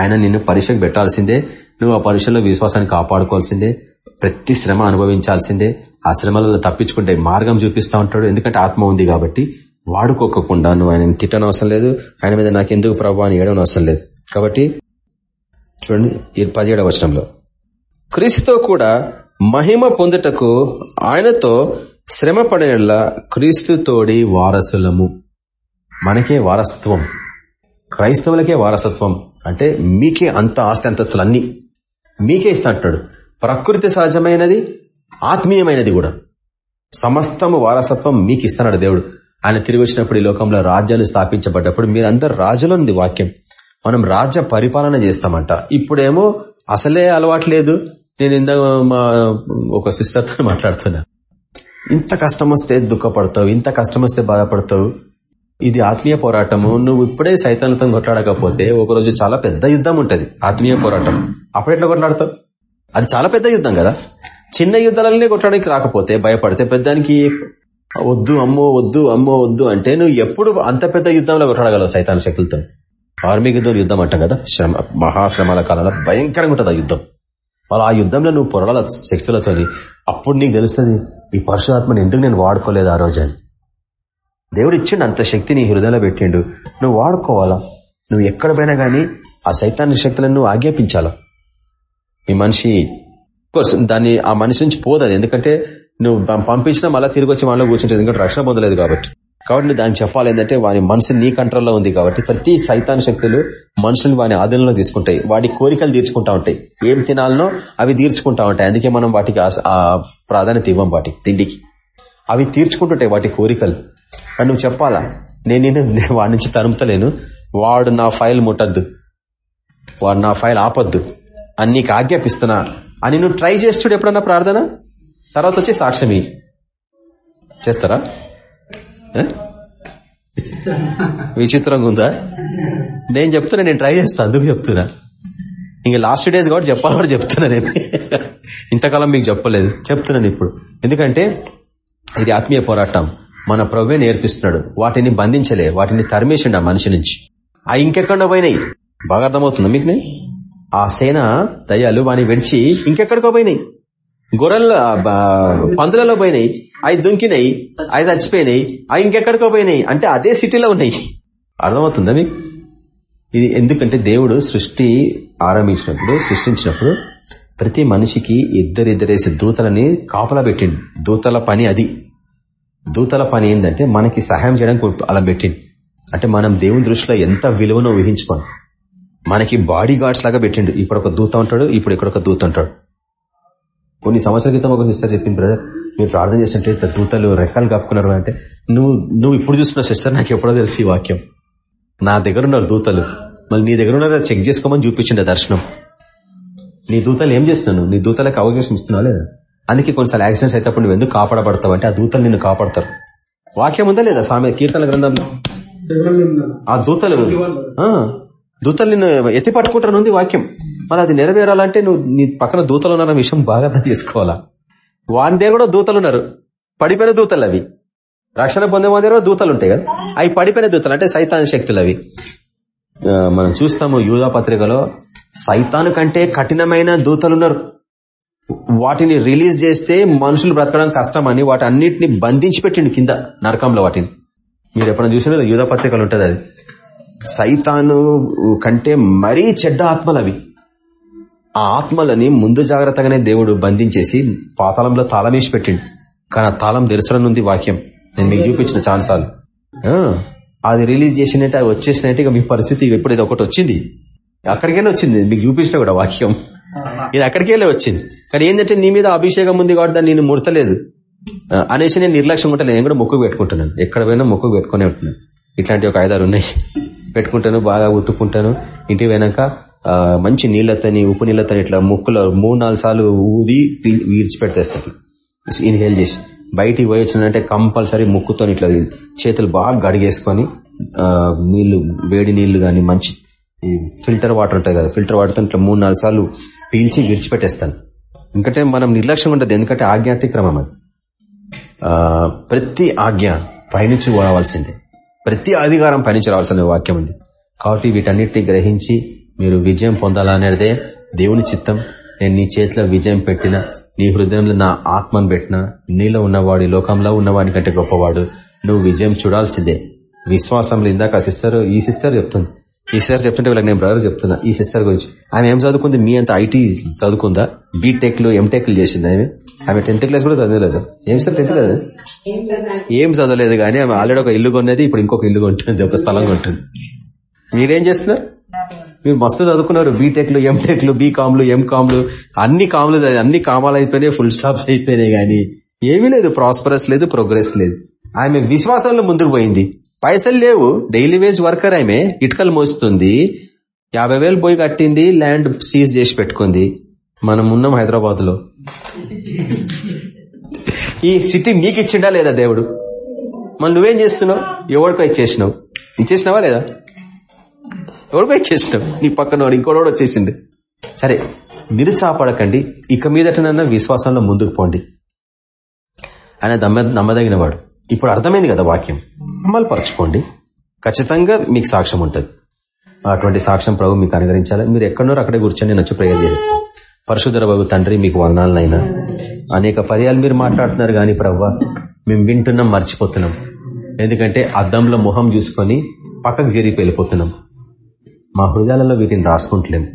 ఆయన నిన్ను పరీక్షకు పెట్టాల్సిందే నువ్వు ఆ పరీక్షలో విశ్వాసాన్ని కాపాడుకోవాల్సిందే ప్రతి శ్రమ అనుభవించాల్సిందే ఆ శ్రమలలో తప్పించుకుంటే మార్గం చూపిస్తూ ఉంటాడు. ఎందుకంటే ఆత్మ ఉంది కాబట్టి వాడుకోకుండా నువ్వు ఆయన తిట్టనవసరం లేదు ఆయన మీద నాకెందుకు ప్రభు అని ఏడవనవసరం లేదు. కాబట్టి చూడండి పదిహేడవ వచనంలో. క్రీస్తుతో కూడా మహిమ పొందుటకు ఆయనతో శ్రమ పడినలా క్రీస్తుతోడి వారసులము. మనకే వారసత్వం. క్రైస్తవులకే వారసత్వం అంటే మీకే అంత ఆస్తి అంతస్తులు అన్ని మీకే ఇస్తా అంటున్నాడు ప్రకృతి సహజమైనది ఆత్మీయమైనది కూడా. సమస్తము వారసత్వం మీకు ఇస్తున్నాడు దేవుడు. ఆయన తిరిగి వచ్చినప్పుడు ఈ లోకంలో రాజ్యాలు స్థాపించబడ్డప్పుడు మీరందరు రాజులోనిది వాక్యం. మనం రాజ్య పరిపాలన చేస్తామంట. ఇప్పుడేమో అసలే అలవాటు లేదు. నేను ఇందాక మా ఒక సిస్టర్తో మాట్లాడుతున్నా. ఇంత కష్టం వస్తే దుఃఖపడతావు ఇంత కష్టం వస్తే బాధపడతావు. ఇది ఆత్మీయ పోరాటము. నువ్వు ఇప్పుడే సైతాన్యతం కొట్లాడకపోతే ఒకరోజు చాలా పెద్ద యుద్ధం ఉంటుంది. ఆత్మీయ పోరాటం. అప్పుడు ఎట్లా కొట్లాడతావు? అది చాలా పెద్ద యుద్ధం కదా? చిన్న యుద్ధాలనే కొట్టడానికి రాకపోతే భయపడితే పెద్దానికి వద్దు అమ్మో వద్దు అమ్మో వద్దు అంటే నువ్వు ఎప్పుడు అంత పెద్ద యుద్ధంలో కొట్లాడగలవు సైతాన్ శక్తులతో? ఆర్మీ యుద్ధం అంటాం కదా? శ్రమ మహాశ్రమాల కాలంలో భయంకరంగా ఉంటుంది ఆ యుద్ధం. వాళ్ళ ఆ యుద్ధంలో నువ్వు పొరల శక్తులతోని. అప్పుడు నీకు తెలుస్తుంది ఈ పరశురాత్మని ఎందుకు నేను వాడుకోలేదు ఆ రోజు అని? దేవుడు ఇచ్చిండు అంత శక్తిని హృదయలో పెట్టిండు. నువ్వు వాడుకోవాలా? నువ్వు ఎక్కడ పోయినా కానీ ఆ సైతాన్ని శక్తులను నువ్వు ఆజ్ఞాపించాలా? ఈ మనిషి కోర్స్ దాన్ని ఆ మనిషి నుంచి పోదు ఎందుకంటే నువ్వు పంపించినా మళ్ళీ తిరిగి వచ్చి మనలో కూర్చుంటుంది. ఎందుకంటే రక్షణ పొందలేదు కాబట్టి. కాబట్టి నువ్వు దాన్ని చెప్పాలి ఏంటంటే వాని మనసు నీ కంట్రోల్లో ఉంది కాబట్టి ప్రతి సైతాన్ శక్తులు మనుషులు వాని ఆధీనంలో తీసుకుంటాయి. వాటి కోరికలు తీర్చుకుంటా ఉంటాయి. ఏం తినాలనో అవి తీర్చుకుంటా ఉంటాయి. అందుకే మనం వాటికి ఆ ప్రాధాన్యత ఇవ్వం వాటికి తిండికి. అవి తీర్చుకుంటుంటాయి వాటి కోరికలు. కానీ నువ్వు చెప్పాలా? నేను నేను వాడి నుంచి తరుముతలేను. వాడు నా ఫైల్ ముట్టద్దు. వాడు నా ఫైల్ ఆపొద్దు. అని నీకు ఆజ్ఞాపిస్తున్నా. అని నువ్వు ట్రై చేస్తుడు ఎప్పుడన్నా ప్రార్థన? తర్వాత వచ్చి సాక్ష్యమి చేస్తారా? విచిత్రంగా. ఉందా? నేను చెప్తున్నా నేను ట్రై చేస్తా. అందుకు చెప్తున్నా. ఇంక లాస్ట్ డేస్ కాబట్టి చెప్పాలి కూడా చెప్తున్నా నేను. ఇంతకాలం మీకు చెప్పలేదు. చెప్తున్నాను ఇప్పుడు. ఎందుకంటే ఇది ఆత్మీయ పోరాటం. మన ప్రవ్వే నేర్పిస్తున్నాడు. వాటిని బంధించలే. వాటిని తరిమేసిండు ఆ మనిషి నుంచి. ఆ ఇంకెక్కడ పోయినాయి. బాగా అర్థమవుతుందా మీకు ఆ సేన దయ్యాలు వాని విడిచి ఇంకెక్కడికో పోయినాయి. గొర్రెల పందులలో పోయినాయి. అవి దుంకినాయి. అవి చచ్చిపోయినాయి. అవి ఇంకెక్కడికో పోయినాయి. అంటే అదే సిటీలో ఉన్నాయి. అర్థమవుతుందా మీకు? ఇది ఎందుకంటే దేవుడు సృష్టి ఆరంభించినప్పుడు సృష్టించినప్పుడు ప్రతి మనిషికి ఇద్దరిద్దరేసి దూతలని కాపలా పెట్టిండు. దూతల పని అది. దూతల పని ఏంటంటే మనకి సహాయం చేయడానికి అలా పెట్టింది. అంటే మనం దేవుని దృష్టిలో ఎంత విలువనో ఊహించుకోం మనకి బాడీ గార్డ్స్ లాగా పెట్టిండు. ఇప్పుడు ఒక దూత ఉంటాడు ఇప్పుడు ఇక్కడ ఒక దూత ఉంటాడు. కొన్ని సంవత్సరాల క్రితం ఒక సిస్టర్ చెప్పింది బ్రదర్ మీరు ప్రార్థన చేస్తుంటే దూతలు రెక్కలు కప్పుకున్నారు అంటే నువ్వు నువ్వు ఇప్పుడు చూస్తున్న సిస్టర్ నాకు ఎప్పుడో తెలిసి ఈ వాక్యం. నా దగ్గర ఉన్నారు దూతలు. మళ్ళీ నీ దగ్గర ఉన్నారు చెక్ చేసుకోమని చూపించిండే దర్శనం. నీ దూతలు ఏం చేస్తున్నాను? నీ దూతలకు అవకాశం ఇస్తున్నావు లేదా? అందుకే కొన్నిసార్లు యాక్సిడెంట్స్ అయితే నువ్వు ఎందుకు కాపాడబడతావు అంటే ఆ దూతలు నిన్ను కాపాడతారు. వాక్యం ఉందా లేదా? సామె కీర్తన గ్రంథంలో? ఆ దూతలు దూతలు నిన్ను ఎత్తి పట్టుకుంటారు ఉంది వాక్యం. మరి అది నెరవేరాలంటే నువ్వు నీ పక్కన దూతలు ఉన్న విషయం బాగా అర్థం చేసుకోవాలా? వాని దగ్గర కూడా దూతలు ఉన్నారు. పడిపోయిన దూతలు అవి. రక్షణ పొందే వారి దగ్గర దూతలు ఉంటాయి కదా. అవి పడిపోయిన దూతలు అంటే సైతాన్ శక్తులు అవి. మనం చూస్తాము యూధా పత్రికలో సైతాను కంటే కఠినమైన దూతలున్నారు వాటిని రిలీజ్ చేస్తే మనుషులు బ్రతకడం కష్టమని వాటి అన్నింటినీ బంధించి పెట్టిండు కింద నరకంలో వాటిని. మీరు ఎప్పుడైనా చూసినా యూధపత్రికలు ఉంటుంది అది. సైతాను కంటే మరీ చెడ్డ ఆత్మలు అవి ఆ ఆత్మలని ముందు జాగ్రత్తగానే దేవుడు బంధించేసి పాతాళంలో తాళం వేసి పెట్టిండు. కానీ ఆ తాళం తెరసలనుంది వాక్యం. నేను మీకు చూపించిన ఛాన్సాలు అది రిలీజ్ చేసినట్టు అది వచ్చేసినట్టు ఇక మీ పరిస్థితి ఇప్పుడు ఇది ఒకటి వచ్చింది. అక్కడికైనా వచ్చింది. మీకు చూపించిన కూడా వాక్యం. ఇది అక్కడికి వెళ్ళి వచ్చింది. కానీ ఏంటంటే నీ మీద అభిషేకం ఉంది కాబట్టి దాన్ని నేను ముడతలేదు. అనేసి నేను నిర్లక్ష్యం ఉంటాను నేను కూడా మొక్కు పెట్టుకుంటున్నాను. ఎక్కడ పోయినా మొక్కు పెట్టుకునే ఉంటున్నాను. ఇట్లాంటి ఒక ఐదారు ఉన్నాయి. పెట్టుకుంటాను బాగా ఉత్తుకుంటాను ఇంటికి పోయినాక మంచి నీళ్ళతోని ఉప్పు నీళ్ళతో ఇట్లా ముక్కులో మూడు నాలుగు సార్లు ఊది విడిచిపెట్టేస్తాను ఇన్హేల్ చేసి. బయటికి పోయి వచ్చిందంటే కంపల్సరీ ముక్కుతో ఇట్లా చేతులు బాగా గడిగేసుకొని నీళ్ళు వేడి నీళ్ళు గాని మంచి ఫిల్టర్ వాటర్ ఉంటాయి కదా ఫిల్టర్ వాటర్తో ఇట్లా మూడు నాలుగు సార్లు పీల్చి విడిచిపెట్టేస్తాను ఎందుకంటే మనం నిర్లక్ష్యం ఉంటుంది ఎందుకంటే ఆజ్ఞాతిక్రమం అది. ప్రతి ఆజ్ఞ పైనుంచి రావాల్సిందే. ప్రతి అధికారం పైనుంచి రావాల్సిన వాక్యం ఉంది. కాబట్టి వీటన్నిటిని గ్రహించి మీరు విజయం పొందాలనేదే దేవుని చిత్తం. నేను నీ చేతిలో విజయం పెట్టిన నీ హృదయంలో నా ఆత్మను పెట్టిన నీలో ఉన్నవాడు లోకంలో ఉన్నవాడి కంటే గొప్పవాడు. నువ్వు విజయం చూడాల్సిందే. విశ్వాసంలో ఇందాక సిస్టర్ ఈ సిస్టర్ చెప్తుంది. ఈసారి చెప్తుంటే వీళ్ళకి నేను బ్రదర్ చెప్తున్నా ఈ సిస్టర్ గురించి. ఆమె ఏం చదువుకుంది? మీ అంత ఐటీ చదువుకుందా? బీటెక్లు ఎంటెక్లు చేసింది ఆమె. ఆమె టెన్త్ క్లాస్ కూడా చదవలేదు. ఏం సార్ టెన్త్ లేదు ఏం చదవలేదు కానీ ఆమె ఆల్రెడీ ఒక ఇల్లు కొన్నది ఇప్పుడు ఇంకొక ఇల్లు కొంటుంది ఒక స్థలం కొంటుంది. మీరేం చేస్తున్నారు? మీరు మస్తు చదువుకున్నారు. బీటెక్లు ఎంటెక్లు బీకామ్లు ఎంకామ్లు అన్ని కామ్లు అన్ని కామాలు అయిపోయినాయి ఫుల్ స్టాప్స్ అయిపోయినాయి కానీ ఏమీ లేదు. ప్రాస్పరస్ లేదు ప్రోగ్రెస్ లేదు. ఆమె విశ్వాసంలో ముందుకు పోయింది. పైసలు లేవు. డైలీ వేజ్ వర్కర్ ఆమె ఇటుకలు మోస్తుంది. యాభై వేలు పోయి కట్టింది ల్యాండ్ సీజ్ చేసి పెట్టుకుంది. మనం ఉన్నాం హైదరాబాద్లో ఈ సిటీ నీకు ఇచ్చిండా లేదా దేవుడు? మళ్ళీ నువ్వేం చేస్తున్నావు? ఎవరికో ఇచ్చేసినావు. ఇచ్చేసినావా లేదా? ఎవరికో ఇచ్చేసినావు. నీ పక్కన ఇంకోటి వచ్చేసిండు. సరే నిరుత్సాహపడకండి ఇక మీదటనన్నా విశ్వాసంలో ముందుకు పోండి. ఆయన నమ్మ నమ్మదగిన వాడు. ఇప్పుడు అర్థమైంది కదా వాక్యం? అమలు పరచుకోండి ఖచ్చితంగా మీకు సాక్ష్యం ఉంటుంది. అటువంటి సాక్ష్యం ప్రభు మీకు అనుగ్రహించాలి. మీరు ఎక్కడో అక్కడే కూర్చొని నేను వచ్చి ప్రేయర్ చేస్తాను. పరశుధర బాబు తండ్రి మీకు వందనాలనైనా. అనేక పర్యాలు మీరు మాట్లాడుతున్నారు కానీ ప్రవ్వ మేము వింటున్నాం మర్చిపోతున్నాం. ఎందుకంటే అద్దంలో మొహం చూసుకొని పక్కకు జరిగి వెళ్ళిపోతున్నాం. మా హృదయాలలో వీటిని రాసుకుంటలేం.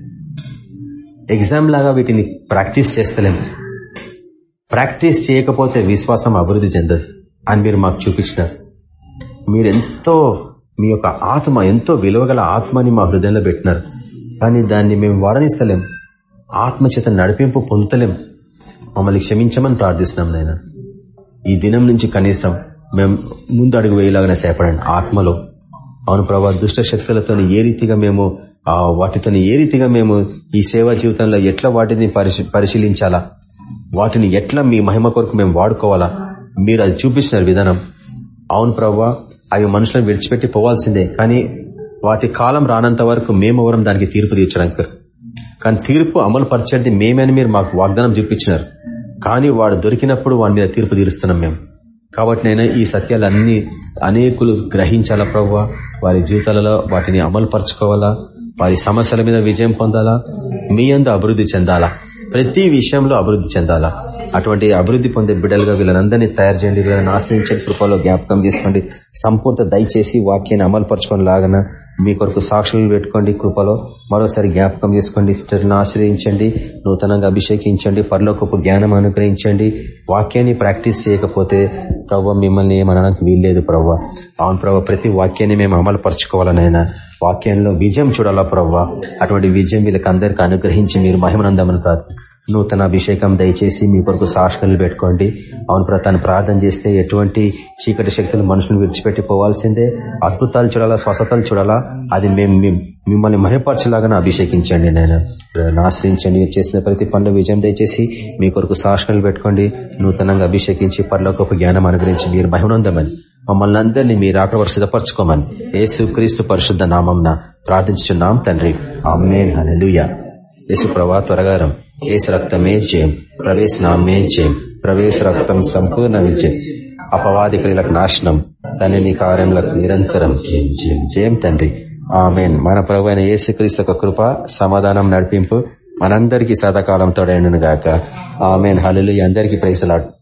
ఎగ్జామ్ లాగా వీటిని ప్రాక్టీస్ చేస్తలేం. ప్రాక్టీస్ చేయకపోతే విశ్వాసం అభివృద్ధి చెందదు. అని మీరు మాకు చూపించినారు. మీరెంతో మీ యొక్క ఆత్మ ఎంతో విలువగల ఆత్మని మా హృదయంలో పెట్టినారు. కానీ దాన్ని మేము వాడనిస్తలేం. ఆత్మ చేత నడిపింపు పొందలేం మమ్మల్ని క్షమించమని ప్రార్థిస్తున్నాం నాయన. ఈ దినం నుంచి కనీసం మేము ముందు అడుగు వేయలాగానే సేపడండి ఆత్మలో. అవును ప్రభా దుష్ట శక్తులతో ఏ రీతిగా మేము ఆ వాటితో ఏ రీతిగా మేము ఈ సేవా జీవితంలో ఎట్లా వాటిని పరిశీలించాలా? వాటిని ఎట్లా మీ మహిమ కొరకు మేము వాడుకోవాలా? మీరు అది చూపించినారు విధానం. అవును ప్రవ్వా అవి మనుషులను విడిచిపెట్టి పోవాల్సిందే కానీ వాటి కాలం రానంత వరకు మేమెవరం దానికి తీర్పు తీర్చడానికి కానీ తీర్పు అమలు పరిచేది మేమని మీరు మాకు వాగ్దానం చూపించినారు. కానీ వాడు దొరికినప్పుడు వాడి మీద తీర్పు తీరుస్తున్నాం మేము. కాబట్టి నేను ఈ సత్యాలన్నీ అనేకులు గ్రహించాలా ప్రవ్వ? వారి జీవితాలలో వాటిని అమలు పరచుకోవాలా? వారి సమస్యల మీద విజయం పొందాలా? మీ అందు అభివృద్ధి చెందాలా? ప్రతి విషయంలో అభివృద్ధి చెందాలా? అటువంటి అభివృద్ధి పొందే బిడ్డలుగా వీళ్ళనందరినీ తయారు చేయండి. వీళ్ళని ఆశ్రయించండి. కృపలో జ్ఞాపకం చేసుకోండి. సంపూర్ణ దయచేసి వాక్యాన్ని అమలు పరచుకొని లాగన మీ కొరకు సాక్షులు పెట్టుకోండి కృపలో. మరోసారి జ్ఞాపకం చేసుకోండి. సిస్టర్ని ఆశ్రయించండి. నూతనంగా అభిషేకించండి. పరలోకపు జ్ఞానం అనుగ్రహించండి. వాక్యాన్ని ప్రాక్టీస్ చేయకపోతే ప్రవ్వ మిమ్మల్ని ఏమనడానికి వీల్లేదు ప్రవ్వ. అవును ప్రవ్వ ప్రతి వాక్యాన్ని మేము అమలు పరచుకోవాలనైనా వాక్యంలో విజయం చూడాలా ప్రవ్వ? అటువంటి విజయం వీళ్ళకి అందరికీ అనుగ్రహించి మీరు మహిమనందమని నూతన అభిషేకం దయచేసి మీ కొరకు సాక్షులు పెట్టుకోండి. అవును ప్రతాన్ని ప్రార్థన చేస్తే ఎటువంటి చీకటి శక్తులు మనుషులను విడిచిపెట్టి పోవాల్సిందే. అద్భుతాలు చూడాలా స్వస్థతలు చూడాలా? అది మేము మిమ్మల్ని మహిపరచలాగా అభిషేకించండి నేను ఆశ్రయించండి. చేసిన ప్రతి పనుల విజయం దయచేసి మీ కొరకు సాక్షులు పెట్టుకోండి. నూతనంగా అభిషేకించి పర్లోకొక జ్ఞానం అనుగ్రహించి మీరు మహిమనందమని. మమ్మల్ని అందరినీ మీరు అక్కడ సిద్ధపరచుకోమని. ఏసు క్రీస్తు పరిశుద్ధ నామంన ప్రార్థించున్నాం తండ్రి. అమ్మేన్ హలలుయ యేసు ప్రభా త్వరగారం ఏసు రక్తమే జయం ప్రవేశ నామే జయం ప్రవేశ రక్తం సంపూర్ణ విజయం అపవాది క్రియలకు నాశనం తన నీ కార్యములకు నిరంతరం జయం జయం జయం తండ్రి. ఆమెన్. మన ప్రభు అయిన యేసుక్రీస్తు కృప సమాధానం నడిపింపు మనందరికీ సదాకాలం తోడైండును గాక ఆమెన్. హలులు అందరికీ ప్రైసలాడు